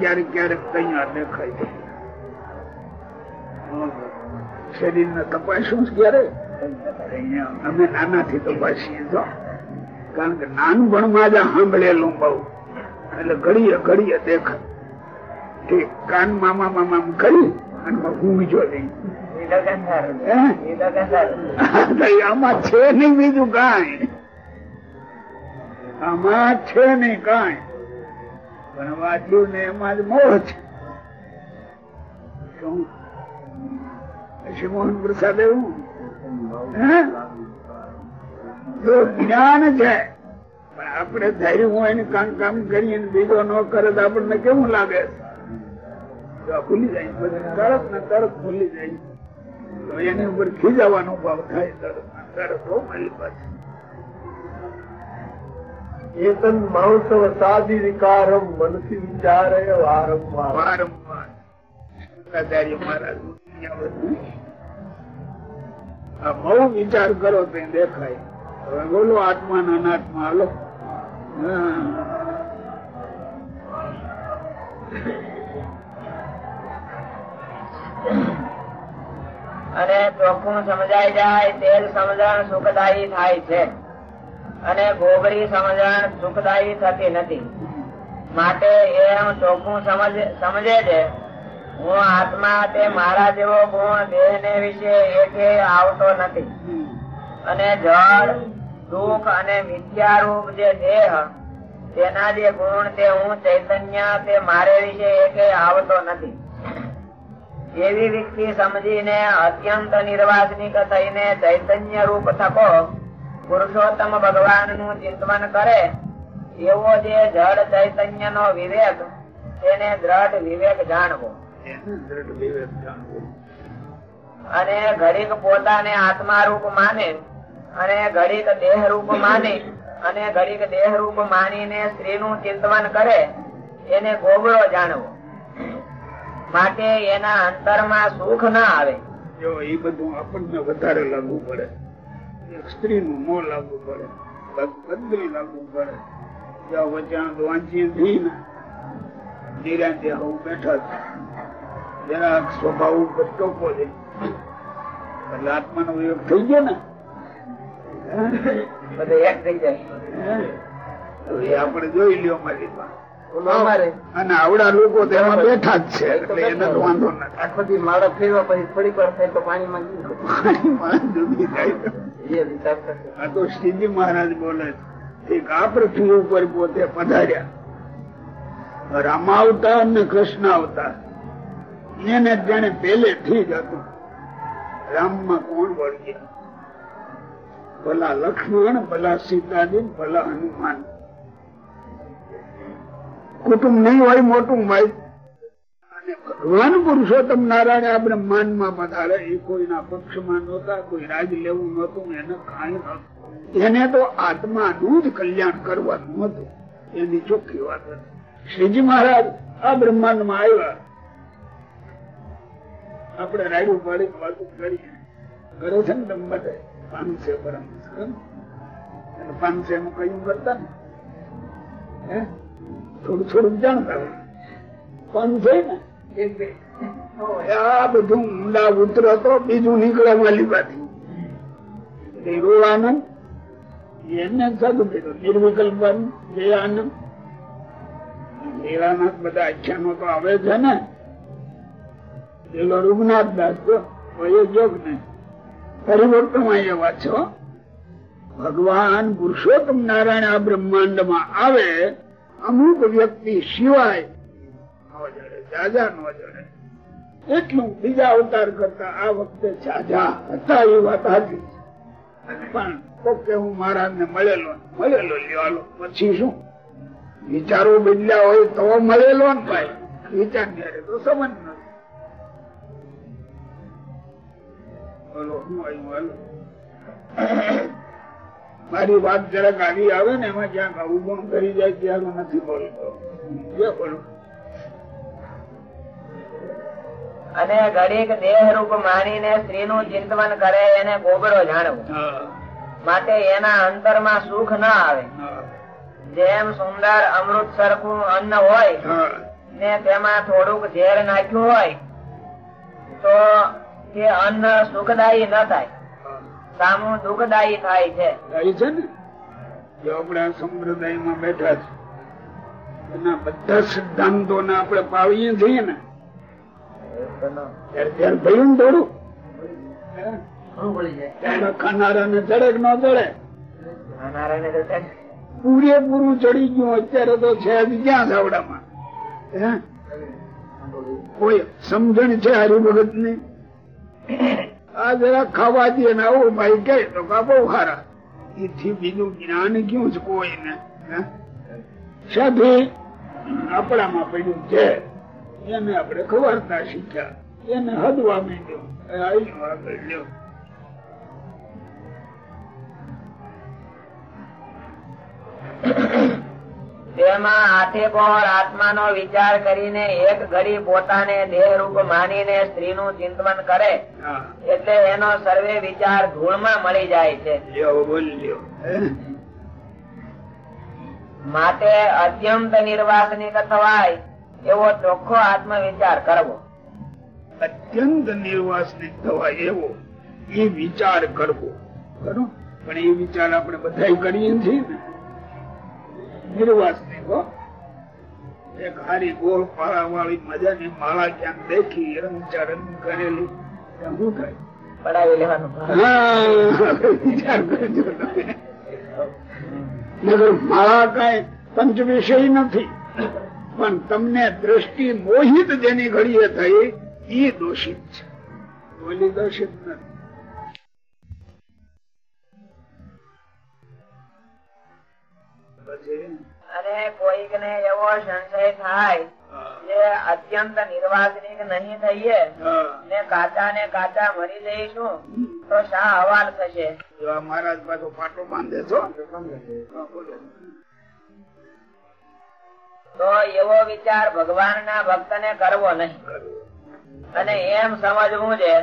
ક્યારેક ક્યારેક તૈયાર દેખાય છે. શરીર ને તપાસ્યું ક્યારે? અમે નાનાથી તપાસીએ છો કારણ કે નાનપણમાં જ સાંભળેલું બહુ. એટલે ઘડીએ ઘડીએ દેખાય. ઠીક કાન મામા મામા કરી અને ઊંઘજો નહીં. તો તો. તો આમાં છે નહીં બીજું કઈ. આમાં છે નહીં કઈ. પણ વાંચ્યું ને એમાં જ મોહ છે. શું? મોહન પ્રસાદ એવું? જો જ્ઞાન છે પણ આપણે ધૈર્ય હોય ને કામ કામ કરીએ ને બીજો ન કરે તો આપણને કેવું લાગે? ભૂલી જાય તરત ને તરત ભૂલી જાય. તો એની ઉપર ખીજાવાનો ભાવ થાય તરત ને તરત હો મારી પાસે. એતન માંસવ સાદી વિકારમ મનસી વિચારે વારંવાર. વારંવાર. મહારાજ આ બહુ વિચાર કરો તે દેખાય. બોલો આત્મા અનાત્મા, હાલો. અને ચોખ્ખું સમજાઈ જાય, તેલ સમજણ સુખદાયી થાય છે. અને ગોબરી સમજણ સુખદાયી થતી નથી. માટે એમ ચોખ્ખું સમજે છે હું આત્મા તે મારા જેવો ગુણ દેહ ને વિશે એકે આવતો નથી. અને જળ, દુઃખ અને મિથ્યારૂપ જે દેહ, તેના જે ગુણ તે હું ચૈતન્ય તે મારે વિશે એકે આવતો નથી. એવી વ્યક્તિ સમજીને અત્યંત નિર્વાસનિક થઈને ચૈતન્ય રૂપ થકો, પુરુષોત્તમ ભગવાનનું ચિંતન કરે, એવો જે જળ ચૈતન્ય નો વિવેક, તેને દ્રઢ વિવેક જાણવો. અને ઘડીક પોતાને આત્મા રૂપ માને, અને ઘડીક દેહ રૂપ માને, અને ઘડીક દેહ રૂપ માનીને સ્ત્રી નું ચિંતન કરે, એને ગોગળો જાણવો. માટે એના અંતરમાં સુખ ના આવે. જો એ બધું આપણને વધારે લાગુ પડે સ્ત્રી નું મોં લાગુ પડે બધ- લાગુ પડે, જો વચ્ચે વાંચી ધીરે નિરાંતે બેઠા જરાક સ્વભાવ ઉપર ટોપો છે આત્મા નો વિવેક થઈ ગયો ને? બધું એક થઈ જાય. હે? હવે એ આપણે જોઈ લ્યો મારી અને આવડા લોકો તેમાં બેઠા જ છે એટલે એને વાંધો નથી. આખો દી માળો ફેરવા પછી થોડીક વાર થાય તો પાણીમાં પાણીમાં ડૂબી જાય તો. આ શ્રીજી મહારાજ બોલે છે એક આ પૃથ્વી ઉપર પોતે પધાર્યા. રામ આવતા ને કૃષ્ણ અવતાર. એને જાણે પહેલેથી જ હતું, રામમાં કોણ વળગે? ભલા લક્ષ્મણ, ભલા સીતાજી, ભલા હનુમાન. કુટુંબ નહીં હોય, મોટું હોય. ભગવાન પુરુષોત્તમ નારાયણ આ બ્રહ્માંડમાં પધારે, એ કોઈના પક્ષમાં નહોતા, કોઈ રાજ લેવું નહોતું, એને કાંઈ નહોતું. એને તો આત્માનું જ કલ્યાણ કરવાનું હતું એની ચોખ્ખી વાત હતી. શ્રીજી મહારાજ આ બ્રહ્માંડમાં આવ્યા. આપણે રાયડું પાડી વાતું કરીએ. કરે છે ને તમે બધે પાંચસે પરમ પાંચસે નું કયું કરતા ને? હે? થોડું થોડું જાણતા હોય. પણ ને? એક બે આ બધું ઊંડા ઉતરો તો બીજું નીકળે માલિબાથી એ આનંદ. એને સાધુ કીધું નિર્વિકલ્પ જે આનંદ. લીલાનાથ બધા આખ્યાનો તો આવે છે ને. પેલો રઘુનાથ દાસ પરિવર્તન એવા છો. ભગવાન પુરુષોત્તમ નારાયણ આ બ્રહ્માંડમાં આવે, અમુક વ્યક્તિ સિવાય ન એટલું બીજા અવતાર કરતા આ વખતે જાજા હતા એ વાત હતી પણ હું મહારાજ ને, મળેલો મળેલો લેવાલો પછી શું? વિચારો બદલ્યા હોય તો મળેલો ને ભાઈ. વિચાર તો સમજ નથી મારી વાત જરાક આવી આવે ને એમાં જ્યાં અવગુણ કરી જાય ત્યારે નથી બોલતો જે બોલો અને ઘડીક દેહ રૂપ માનીને સ્ત્રી નું ચિંતવન કરે એને ગોબરો જાણવું. માટે એના અંતરમાં સુખ ના આવે. જેમ સુંદર અમૃત સરખું અન્ન હોય ને તેમાં થોડુંક ઝેર નાખ્યું હોય તો એ અન્ન સુખદાયી ન થાય. સામું દુઃખદાયી થાય છે. થાય છે ને? જો આપણા સંપ્રદાયમાં બેઠા છે. એના બધા સિદ્ધાંતો ને આપણે પાવીએ છીએ ને. ત્યારે ભયું થોડું ખાનારા ને ચડે કે ન ચડે પૂરેપૂરું ચડી ગયું અત્યારે તો છે ક્યાં સાવડામાં હે? કોઈ સમજણ છે હરિભગતની આ જરા ખાવા દે ને આવું ભાઈ કે, તો કા બહુ સારા એથી બીજું જ્ઞાન ક્યું છે કોઈને? સાથી આપણામાં પડ્યું છે. એને આપણે ખબરતા શીખ્યા. એને હદવા માંડ્યો. આગળ લ્યો. તેમાં આઠે પહોર આત્માનો વિચાર કરીને એક ઘડી પોતાને દેહ રૂપ માનીને સ્ત્રીનું ચિંતન કરે એટલે એનો સર્વે વિચાર ધૂળમાં મળી જાય છે? માટે અત્યંત નિર્વાસનિક થવાય એવો ચોખ્ખો આત્મ વિચાર કરવો. અત્યંત નિર્વાસનિક થવાય એવો એ વિચાર કરવો. પણ એ વિચાર આપણે બધા કરીએ છીએ ને. નિર્વાસનિક હો. એક હારી ગોળ પાળા વાળી મજાની માળા ક્યાંક દેખી રંગચારણ કરેલી. શું થાય પડાવી લેવાનું હા, વિચાર કરજો તમે. નગર માળા કઈ પંચ વિષય નથી પણ તમને દ્રષ્ટિ મોહિત જેની ઘડીએ થઈ એ દોષિત છે. દોષિત નથી. અને કોઈક ને એવો સંશય થાય જે અત્યંત નિર્વાચનિક નહીં થઈએ. ને કાચા ને કાચા મરી જઈશું તો શા અવાલ થશે? મહારાજ પાછો પાટો બાંધે છો? તો એવો વિચાર ભગવાન ના ભક્ત ને કરવો નહીં. અને એમ સમજવું છે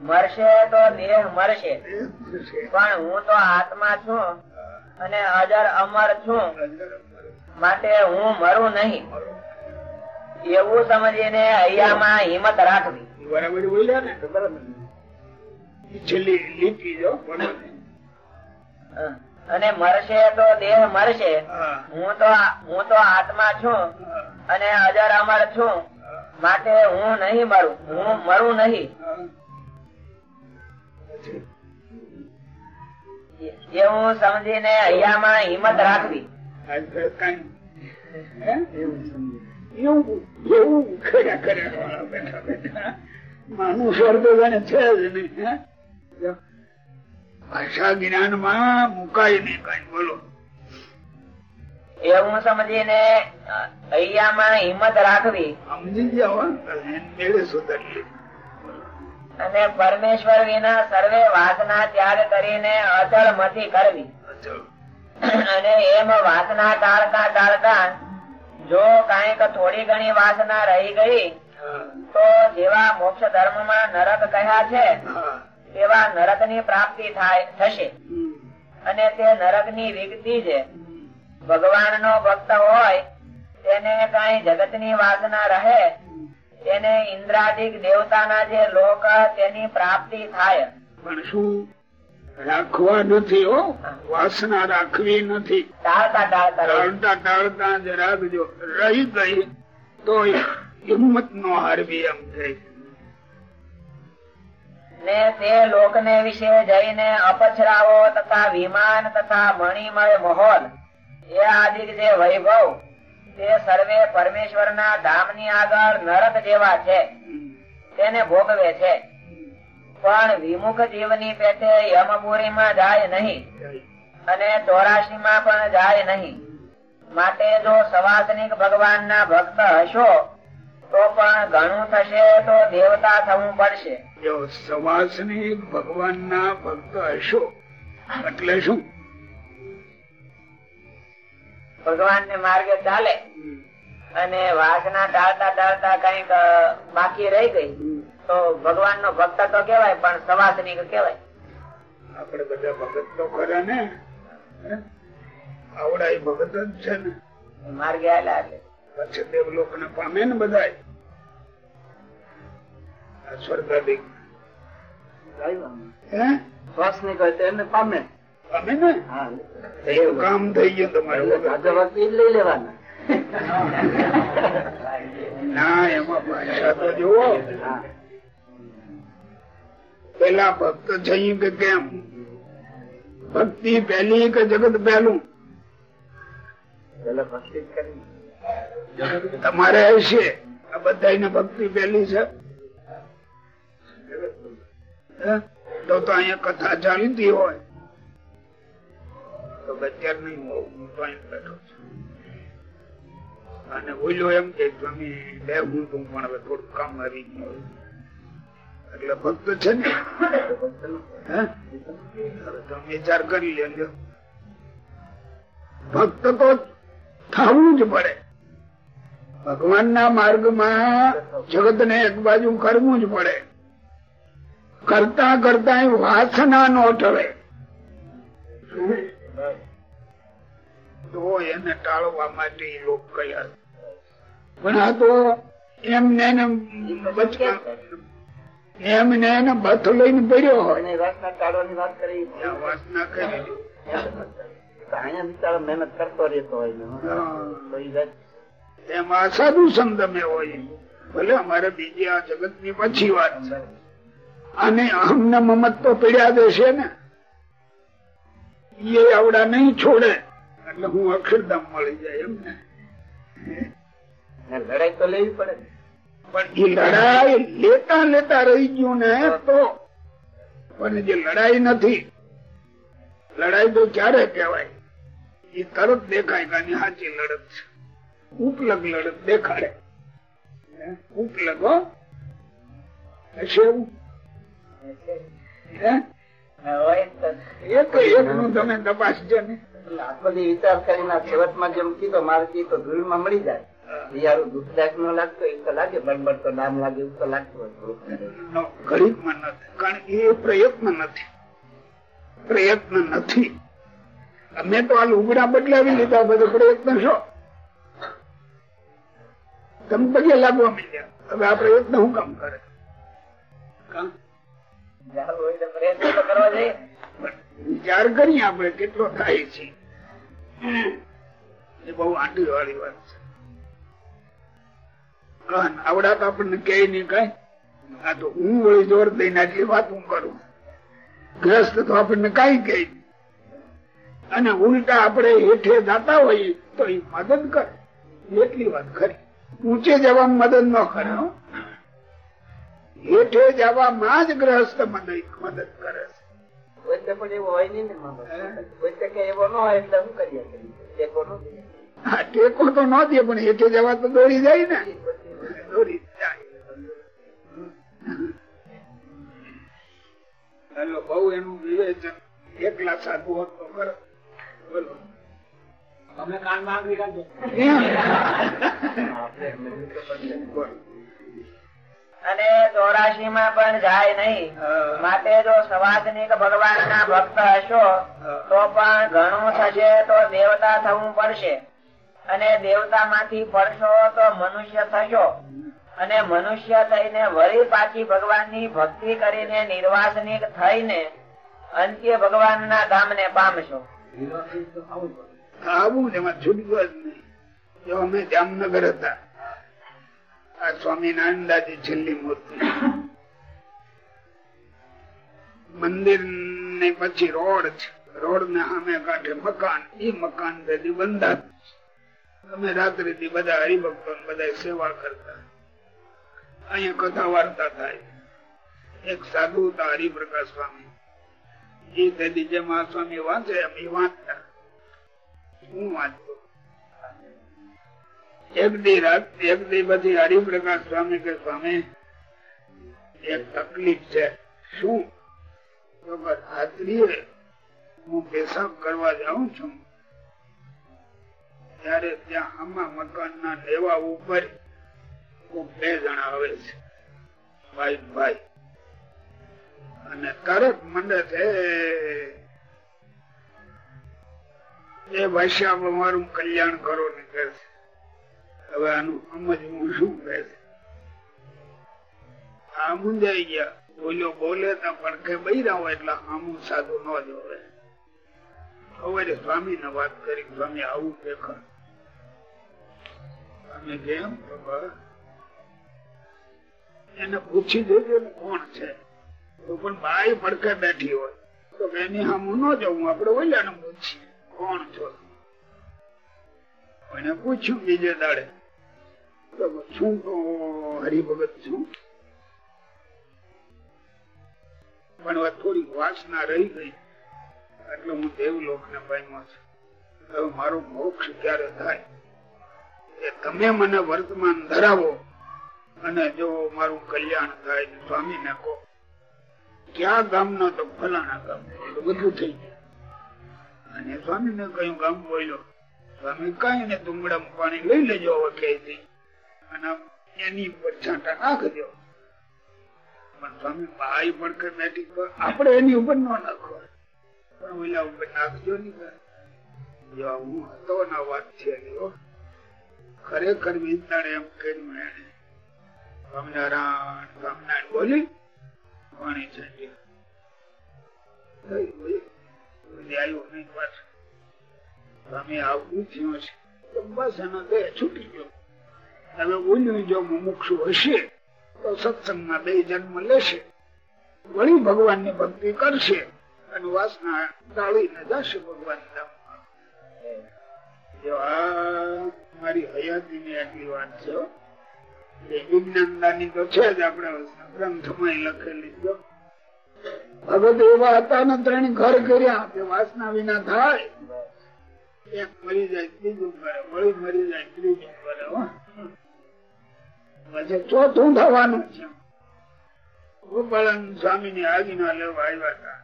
મરશે તો દેહ મરશે. પણ હું તો આત્મા છું. અને અજર અમર છું. માટે હું મરું નહીં. એવું સમજીને હૈયામાં હિંમત રાખવી. બરાબર બોલ્યા ને? બરાબર છેલ્લી લીટી જો અને મરશે તો દેહ મરશે. હું. તો હું તો આત્મા છું. અને અજર અમર છું. માટે હું નહીં મરું. હું મરું નહીં. એવું સમજીને અહિયાં હિંમત રાખવી? એવું ભાષા જ્ઞાન મુકાય નહીં કઈ બોલો એવું સમજીને અહિયાં હિંમત રાખવી સમજી જાવ અને પરમેશ્વર વિના સર્વે વાસના ત્યાગ કરીને અચળ મતી કરવી. અને એમ વાસના ટાળતા ટાળતા જો કંઈક થોડી ઘણી વાસના રહી ગઈ તો જેવા મોક્ષ ધર્મમાં નરક કહ્યા છે તેવા નરકની પ્રાપ્તિ થાય થશે. અને તે નરકની વિગતિ છે. ભગવાન નો ભક્ત હોય તેને કઈ જગતની વાસના રહે તેને ઇન્દ્રાદિક દેવતાના જે લોક તેની પ્રાપ્તિ થાય. પણ શું રાખવા નથી હો? વાસના રાખવી નથી. ટાળતા ટાળતા. જ રાખજો. રહી ગઈ તો હિંમત નો હારવી એમ થઈ. ને તે લોકને વિશે જઈને અપછરાવો તથા વિમાન તથા મણિમય મહોલ. એ આદિ જે વૈભવ તે સર્વે પરમેશ્વરના ધામની આગળ નરક જેવા છે. તેને ભોગવે છે. પણ વિમુખ જીવની પેટે યમપુરીમાં જાય નહીં અને ચોરાશી માં પણ જાય નહીં. માટે જો સવાસનિક ભગવાનના ભક્ત હશો, તો પણ ઘણું થશે તો દેવતા થવું પડશે. જો સવાસની ભગવાન ના ભક્ત હશો, એટલે શું? ભગવાન ને માર્ગે ચાલે. અને વાસના ટાળતા ટાળતા કંઈક બાકી રહી ગઈ. તો ભગવાન નો ભક્ત તો કેવાય પણ સવાસનિક કેવાય આપડે બધા ભગત તો ખરા ને? આવડા એ ભગત જ છે ને. માર્ગે આલ્યા એટલે. પછી દેવલોક ને પામે ને બધા સ્વર્ગાધિક. પામે. પામે ને? હા. એ તો કામ થઈ ગયું તમારું? લઈ લેવાના. ના એમાં ભાષા તો જુઓ. પેલા ભક્ત છે કે કેમ? ભક્તિ પહેલી કે જગત પહેલું? તમારે હશે. આ બધા ભક્તિ પહેલી છે. તો તો અહીંયા કથા ચાલતી હોય. તો અત્યાર નહીં હું તો એમ બેઠો છું. અને ઓઈલો એમ કે તમે બે હું પણ થોડું કામ આવી ગયું એટલે ભક્ત છે ને તમે વિચાર કરી લેજો. ભક્ત તો થવું જ પડે. ભગવાન ના માર્ગમાં જગત ને એક બાજુ કરવું જ પડે. કરતા કરતા વાસના નો ટળે એને ટાળવા માટે એ લોક કયા પણ આ તો એમને એને બચકા એમ ને એને બથ લઈને પડ્યો હોય. વાસના ટાળવાની વાત કરી. વાસના કરી. મહેનત કરતો રહેતો હોય સાધુ હોય. ભલે અમારે બીજી આ જગતની પછી વાત છે. અને અમને મમત તો પીડ્યા દેશે ને. એ આવડા નહીં છોડે. એટલે હું અક્ષરધામ મળી જાય એમ ને. લડાઈ તો લેવી પડે પણ એ લડાઈ લેતા લેતા રહી ગયું ને તો પણ જે લડાઈ નથી લડાઈ તો ક્યારે કહેવાય? એ તરત દેખાય કે સાચી લડત છે. ઉપલગ લડત દેખાડે? ઉપલગ હો. હશે એવું? એક નું તમે તપાસજો ને. એટલે આ બધી વિચાર કરીને આ છેવટમાં જેમ કીધો મારે કીધું ધૂળમાં મળી જાય. બિયારું દુઃખદાયક ન લાગતો એ તો લાગે બરબર તો નામ લાગે એવું તો લાગતું. નો નથી કારણ એ પ્રયત્ન નથી. પ્રયત્ન નથી. અમે તો આ લુગડા બદલાવી લીધા બધો પ્રયત્ન છો. તમે પગે લાગવા માંડ્યા. હવે આ પ્રયત્ન હું કામ કરે? તો પ્રયત્ન તો કરવો જોઈએ. વિચાર કરીએ આપણને કે નહીં કઈ. આ તો હું વળી જોર દઈને આટલી વાત હું કરું. ગ્રસ્ત તો આપણને કઈ કે અને ઉલટા આપણે હેઠે જાતા હોઈએ તો એ મદદ કરે. એટલી વાત ખરી. ઊંચે જવા મદદ ન કરે. હેઠે જવામાં જ ગ્રહસ્થ મદદ કરે છે વચ્ચે પણ એવો હોય નહીં ને માનો વચ્ચે એવો ન હોય એટલે શું કરીએ ટેકો ન ટેકો તો ન દે પણ હેઠે જવા તો દોરી જાય ને. દોરી જાય. હાલો બહુ એનું વિવેચન. એકલા સાધુ હોત તો બોલો. અમે કાનમાં આંગળી કાઢજો. બોલો. અને ચોરાશી માં પણ જાય નહીં. માટે જો સવાદનિક ભગવાન ના ભક્ત હશો તો પણ ઘણું થશે તો દેવતા થવું પડશે. અને દેવતા માંથી પડશો તો મનુષ્ય થશો. અને મનુષ્ય થઈને વળી પાછી ભગવાનની ભક્તિ કરીને નિર્વાસનિક થઈને અંત્ય ભગવાન ના ધામ ને પામશો આવું જ એમાં છૂટકો જ નહીં. જો અમે જામનગર હતા આ સ્વામિનારાયણદાજી છેલ્લી મૂર્તિ. મંદિર ને પછી રોડ છે. રોડ ને સામે કાંઠે મકાન એ મકાન તેથી બંધાતું અમે રાત્રે થી બધા હરિભક્તો બધા સેવા કરતા. અહીંયા કથા વાર્તા થાય. એક સાધુ હતા હરિપ્રકાશ સ્વામી. એ તેથી જેમ સ્વામી વાંચે એમ એ વાંચતા. હું વાંચતો એક દી રાત એક દી પછી હરિપ્રકાશ સ્વામી કે, સ્વામી, એક તકલીફ છે. શું? રાત્રિએ હું પેશાબ કરવા જાઉં છું. ત્યારે ત્યાં આમાં મકાન ના લેવા ઉપર બે જણા આવે છે. ભાઈ ભાઈ. અને તરત મંડે છે, એ ભાષા મારું કલ્યાણ કરો ને. કે છે. હવે આનું સમજવું શું કહે છે? આ મુંજાઈ ગયા. બોલ્યો બોલે તો પડખે બૈરા હોય એટલે આમું સાધુ ન જોવે. હવે સ્વામી ને વાત કરી, સ્વામી, આવું દેખા સ્વામી કેમ એને પૂછી જોજો કોણ છે. તો પણ બાઈ પડખે બેઠી હોય. તો એની સામું ન જવું આપડે ઓલા ને પૂછીએ, કોણ છો? એને પૂછ્યું બીજે દાડે શું હરિભગત છું પણ હવે થોડી વાસના રહી ગઈ એટલે હું દેવલોક ને પામ્યો છું હવે મારો મોક્ષ ક્યારે થાય? એ તમે મને વર્તમાન ધરાવો. અને જો મારું કલ્યાણ થાય સ્વામી ને કહો ક્યાં ગામ ના તો ફલાણા ગામ બધું થઈ ગયું અને સ્વામી ને કયું ગામ બોલ્યો. સ્વામી કઈ ને ડુંગળા પાણી લઈ લેજો હવે ક્યાંયથી અને એની ઉપર છાંટા ન નાખો પણ ઓલા ઉપર નાખજો નહીં હું હતો ના વાત છે ખરેખર વિજ્ઞાન એમ કર્યું સ્વામિનારાયણ સ્વામિનારાયણ બોલી પાણી ગયું. આવ્યું નહીં સ્વામી આવું થયું છે બસ એના બે છૂટી ગયો હવે બોલ્યું જો મુમુક્ષુ હશે, તો સત્સંગમાં બે જન્મ લેશે. વળી ભગવાનની ભક્તિ કરશે અને વાસના ટાળીને જશે ભગવાન લખેલી જો એવા હતા ને ઘર કર્યા કે વાસના વિના થાય. એક મરી જાય, ત્રીજું કરે વળી મરી જાય, ત્રીજું કરે પછી ચોથું થવાનું? છે ગોપાળાનંદ સ્વામી ની આજ્ઞા લેવા આવ્યા હતા.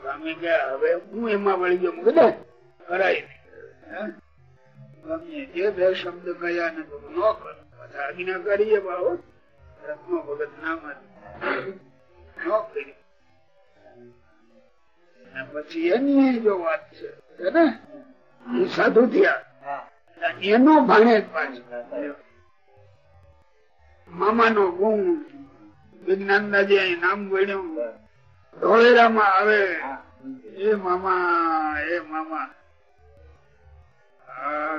સ્વામી કે હવે હું એમાં વળી ગયો. બધા કરાય. નહીં જે બે શબ્દ કયા ને તો ન કરો. આજ્ઞા કરીએ બાબુ રત્નો ભગત. ન કરી પછી એની જો વાત છે છે ને? સાધુ થયા. એનો ભાણે જ પાછો. મામાનો ગુણ વિજ્ઞાનદાજી અહીં નામ ગણ્યું ધોળેરામાં આવે. એ મામા એ મામા.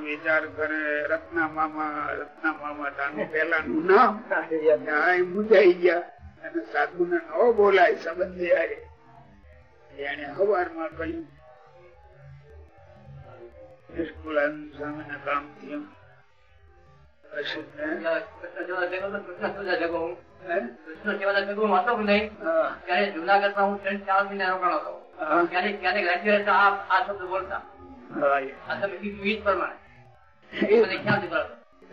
વિચાર કરે, રત્ના મામા રત્ના મામા, તાનું પેલાનું નામ. મુજાઈ ગયા. અને સાધુ ને ન બોલાય, સંબંધી આવે એને હવારમાં કહ્યું નિષ્કુળાનંદ સ્વામી કામ થયું. જુનાગઢમાં હું ક્યારેક ક્યારેક રાજ્ય આ શબ્દ બોલતા આ તમે કીધું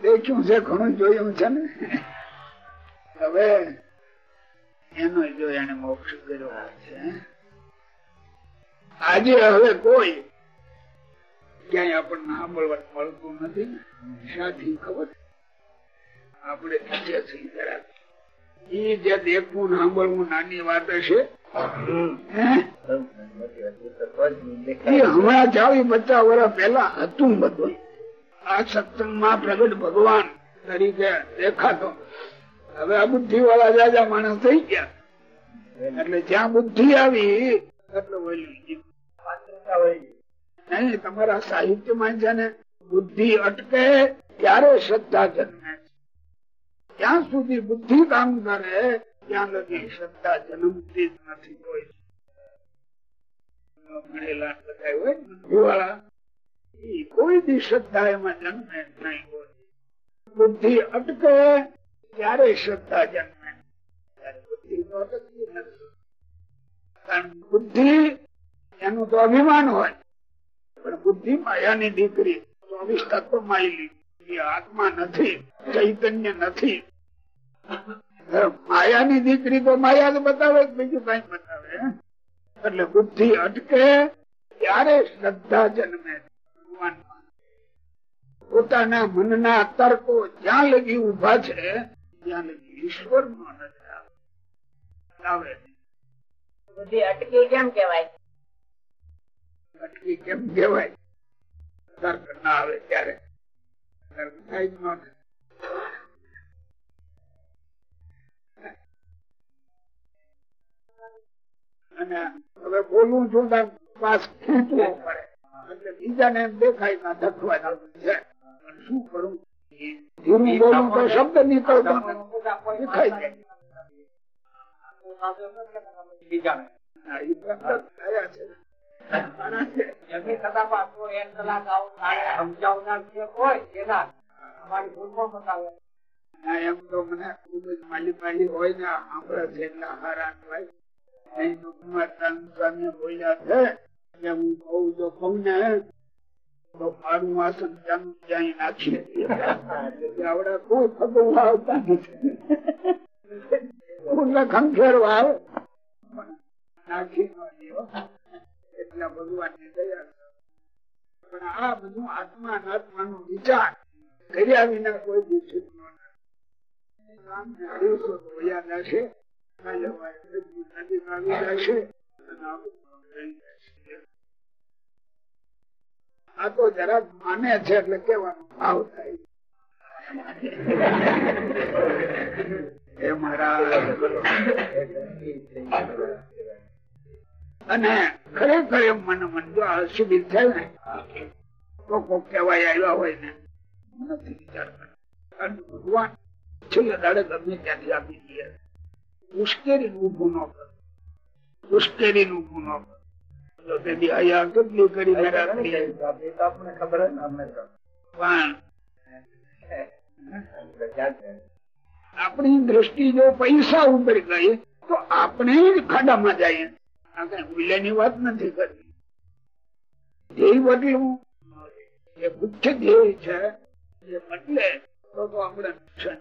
દેખ્યું છે ઘણું જોયું છે ને હવે એનો જો એને મોક્ષ કર્યો છે આજે હવે કોઈ ક્યાંય આપણને સાંભળવા મળતું નથી. ને ખબર? આપણે દેખવું સાંભળવું નાની વાત હશે. હમણાં ચાવી પચાસ વર્ષ પેલા હતું બધું. આ સત્સંગમાં પ્રગટ ભગવાન તરીકે દેખાતો. હવે આ બુદ્ધિ વાળા જાજા માણસ થઈ ગયા. એટલે જ્યાં બુદ્ધિ આવી જીવ. નહીં તમારા સાહિત્યમાં છે ને બુદ્ધિ અટકે, ત્યારે શ્રદ્ધા જન્મે. જ્યાં સુધી બુદ્ધિ કામ કરે ત્યાં લગી શ્રદ્ધા જન્મતી જ નથી હોય એનું તો અભિમાન હોય પણ બુદ્ધિ માયાની દીકરી ચોવીસ તત્વ માયેલી આત્મા નથી ચૈતન્ય નથી માયાની દીકરી તો માયા બતાવે બીજું કઈ બતાવે એટલે બુદ્ધિ અટકે ત્યારે શ્રદ્ધા જન્મે. ભગવાન પોતાના મનના તર્કો જ્યાં લગી ઊભા છે ત્યાં લગી ઈશ્વર નો નજર આવે. બુદ્ધિ અટકી કેમ કેવાય અટકી કેમ કેવાય તર્ક ના આવે ત્યારે. તર્ક થાય જ ન અને હવે બોલવું છું પાસ ખેંચવો પડે. એટલે બીજાને એમ દેખાય ના ધકવા છે. શું કરું? ધીરું બોલું તો શબ્દ નીકળતો દેખાય જાય માલી માલી હોય ને આપડે છે હારા હોય. બોલ્યા છે. એટલે હું કહું જો ને તો મારું આસન ચાંદ ક્યાંય એટલે આવડે કોઈ નથી. વાવ. નાખી એટલે ભગવાન ને પણ આ બધું આત્મા અનાત્મા નો વિચાર. કર્યા વિના કોઈ દિવસે ન થાય. આ તો જરાક માને છે એટલે કેવાનું ભાવ થાય. એ મારા અને ખરેખર એમ મને મન જો આ શિબિર છે ને, તો કોક કહેવાય આવ્યા હોય ને, નથી વિચાર. ભગવાન છેલ્લે દાડે ગમે ત્યાંથી આપી દે આપણી દ્રષ્ટિ જો પૈસા ઉપર ગઈ તો આપણે ખાડામાં જઈએ આ કઈ મૂલ્યની વાત નથી કરવી ધ્યેય બદલવું એ મુખ્ય ધ્યેય છે એ બદલે તો આપણે નુકસાન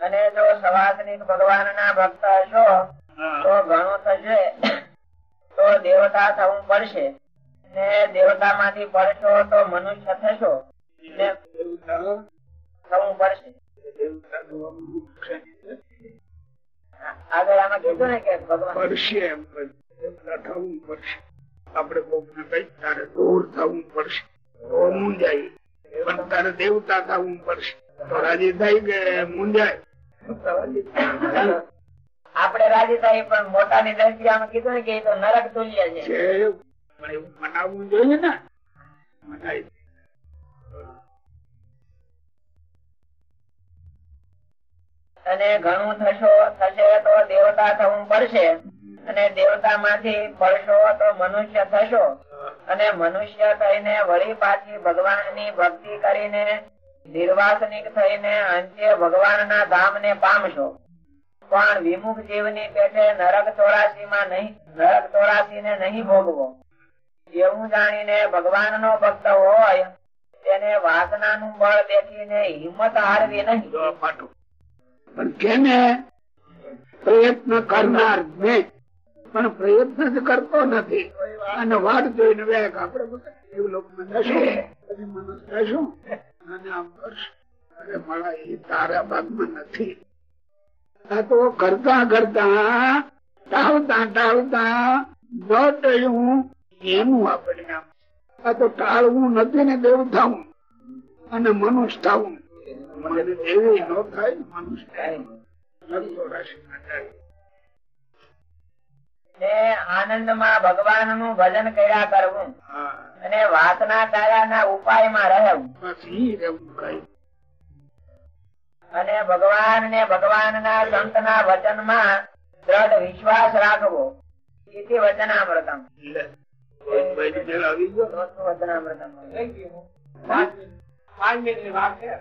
અને જો સવાસની ભગવાન ના ભક્ત હશો તો ઘણું થશે. તો દેવતા થવું પડશે. ને દેવતા માંથી પડશો તો મનુષ્ય થશો. થવું પડશે. આગળ આમાં કીધું ને કે ભગવાન. એમ થવું પડશે. આપણે કોકને કઈ તારે દૂર થવું પડશે. પણ તારે દેવતા થવું પડશે. તો રાજી થાય કે મુંજાય આપણે રાજી થાય પણ મોટા ની દ્રષ્ટિએ કીધું ને કે એ તો નરક તુલ્ય છે. છે પણ એવું મનાવવું જોઈએ ને. મનાય. અને ઘણું થશો થશે તો દેવતા થવું પડશે. અને દેવતા માંથી પડશો તો મનુષ્ય થશો. અને મનુષ્ય થઈને વળી પાછી ભગવાનની ભક્તિ કરીને નિર્વાસનિક થઈને અંતે ભગવાન ના ધામ ને પામશો. પણ વિમુખ જીવની પેટે નરક ચોરાસી માં નહીં, નરક ચોરાસી ને નહીં ભોગવો. એવું જાણીને ભગવાન નો ભક્ત હોય, તેને વાસના નું બળ દેખીને હિંમત હારવી નહીં. પણ કેને પ્રયત્ન કરનાર ને પણ પ્રયત્ન કરતો નથી. અને વાટ જોઈને વેગ આપડે એવું લોકો જશું. અને આમ કરશું. અરે મારા એ તારા ભાગમાં નથી. આ તો કરતા કરતા ટાળતા ટાળતા ન ટળ્યું એનું આપણે આ તો ટાળવું નથી ને દેવ થવું અને મનુષ્ય થવું મને દેવી ન થાય મનુષ્ય થાય. નતો આનંદમાં ભગવાનનું ભજન કર્યા કરવું. અને વાસના કાયાના ઉપાયમાં રહેવું. બસ ઈ રહેવું અને ભગવાન ને ભગવાનના સંતના વચનમાં દ્રઢ વિશ્વાસ રાખવો. ઇતિ વચનામૃતમ. વચનામૃતમ. પાંચ વાત છે.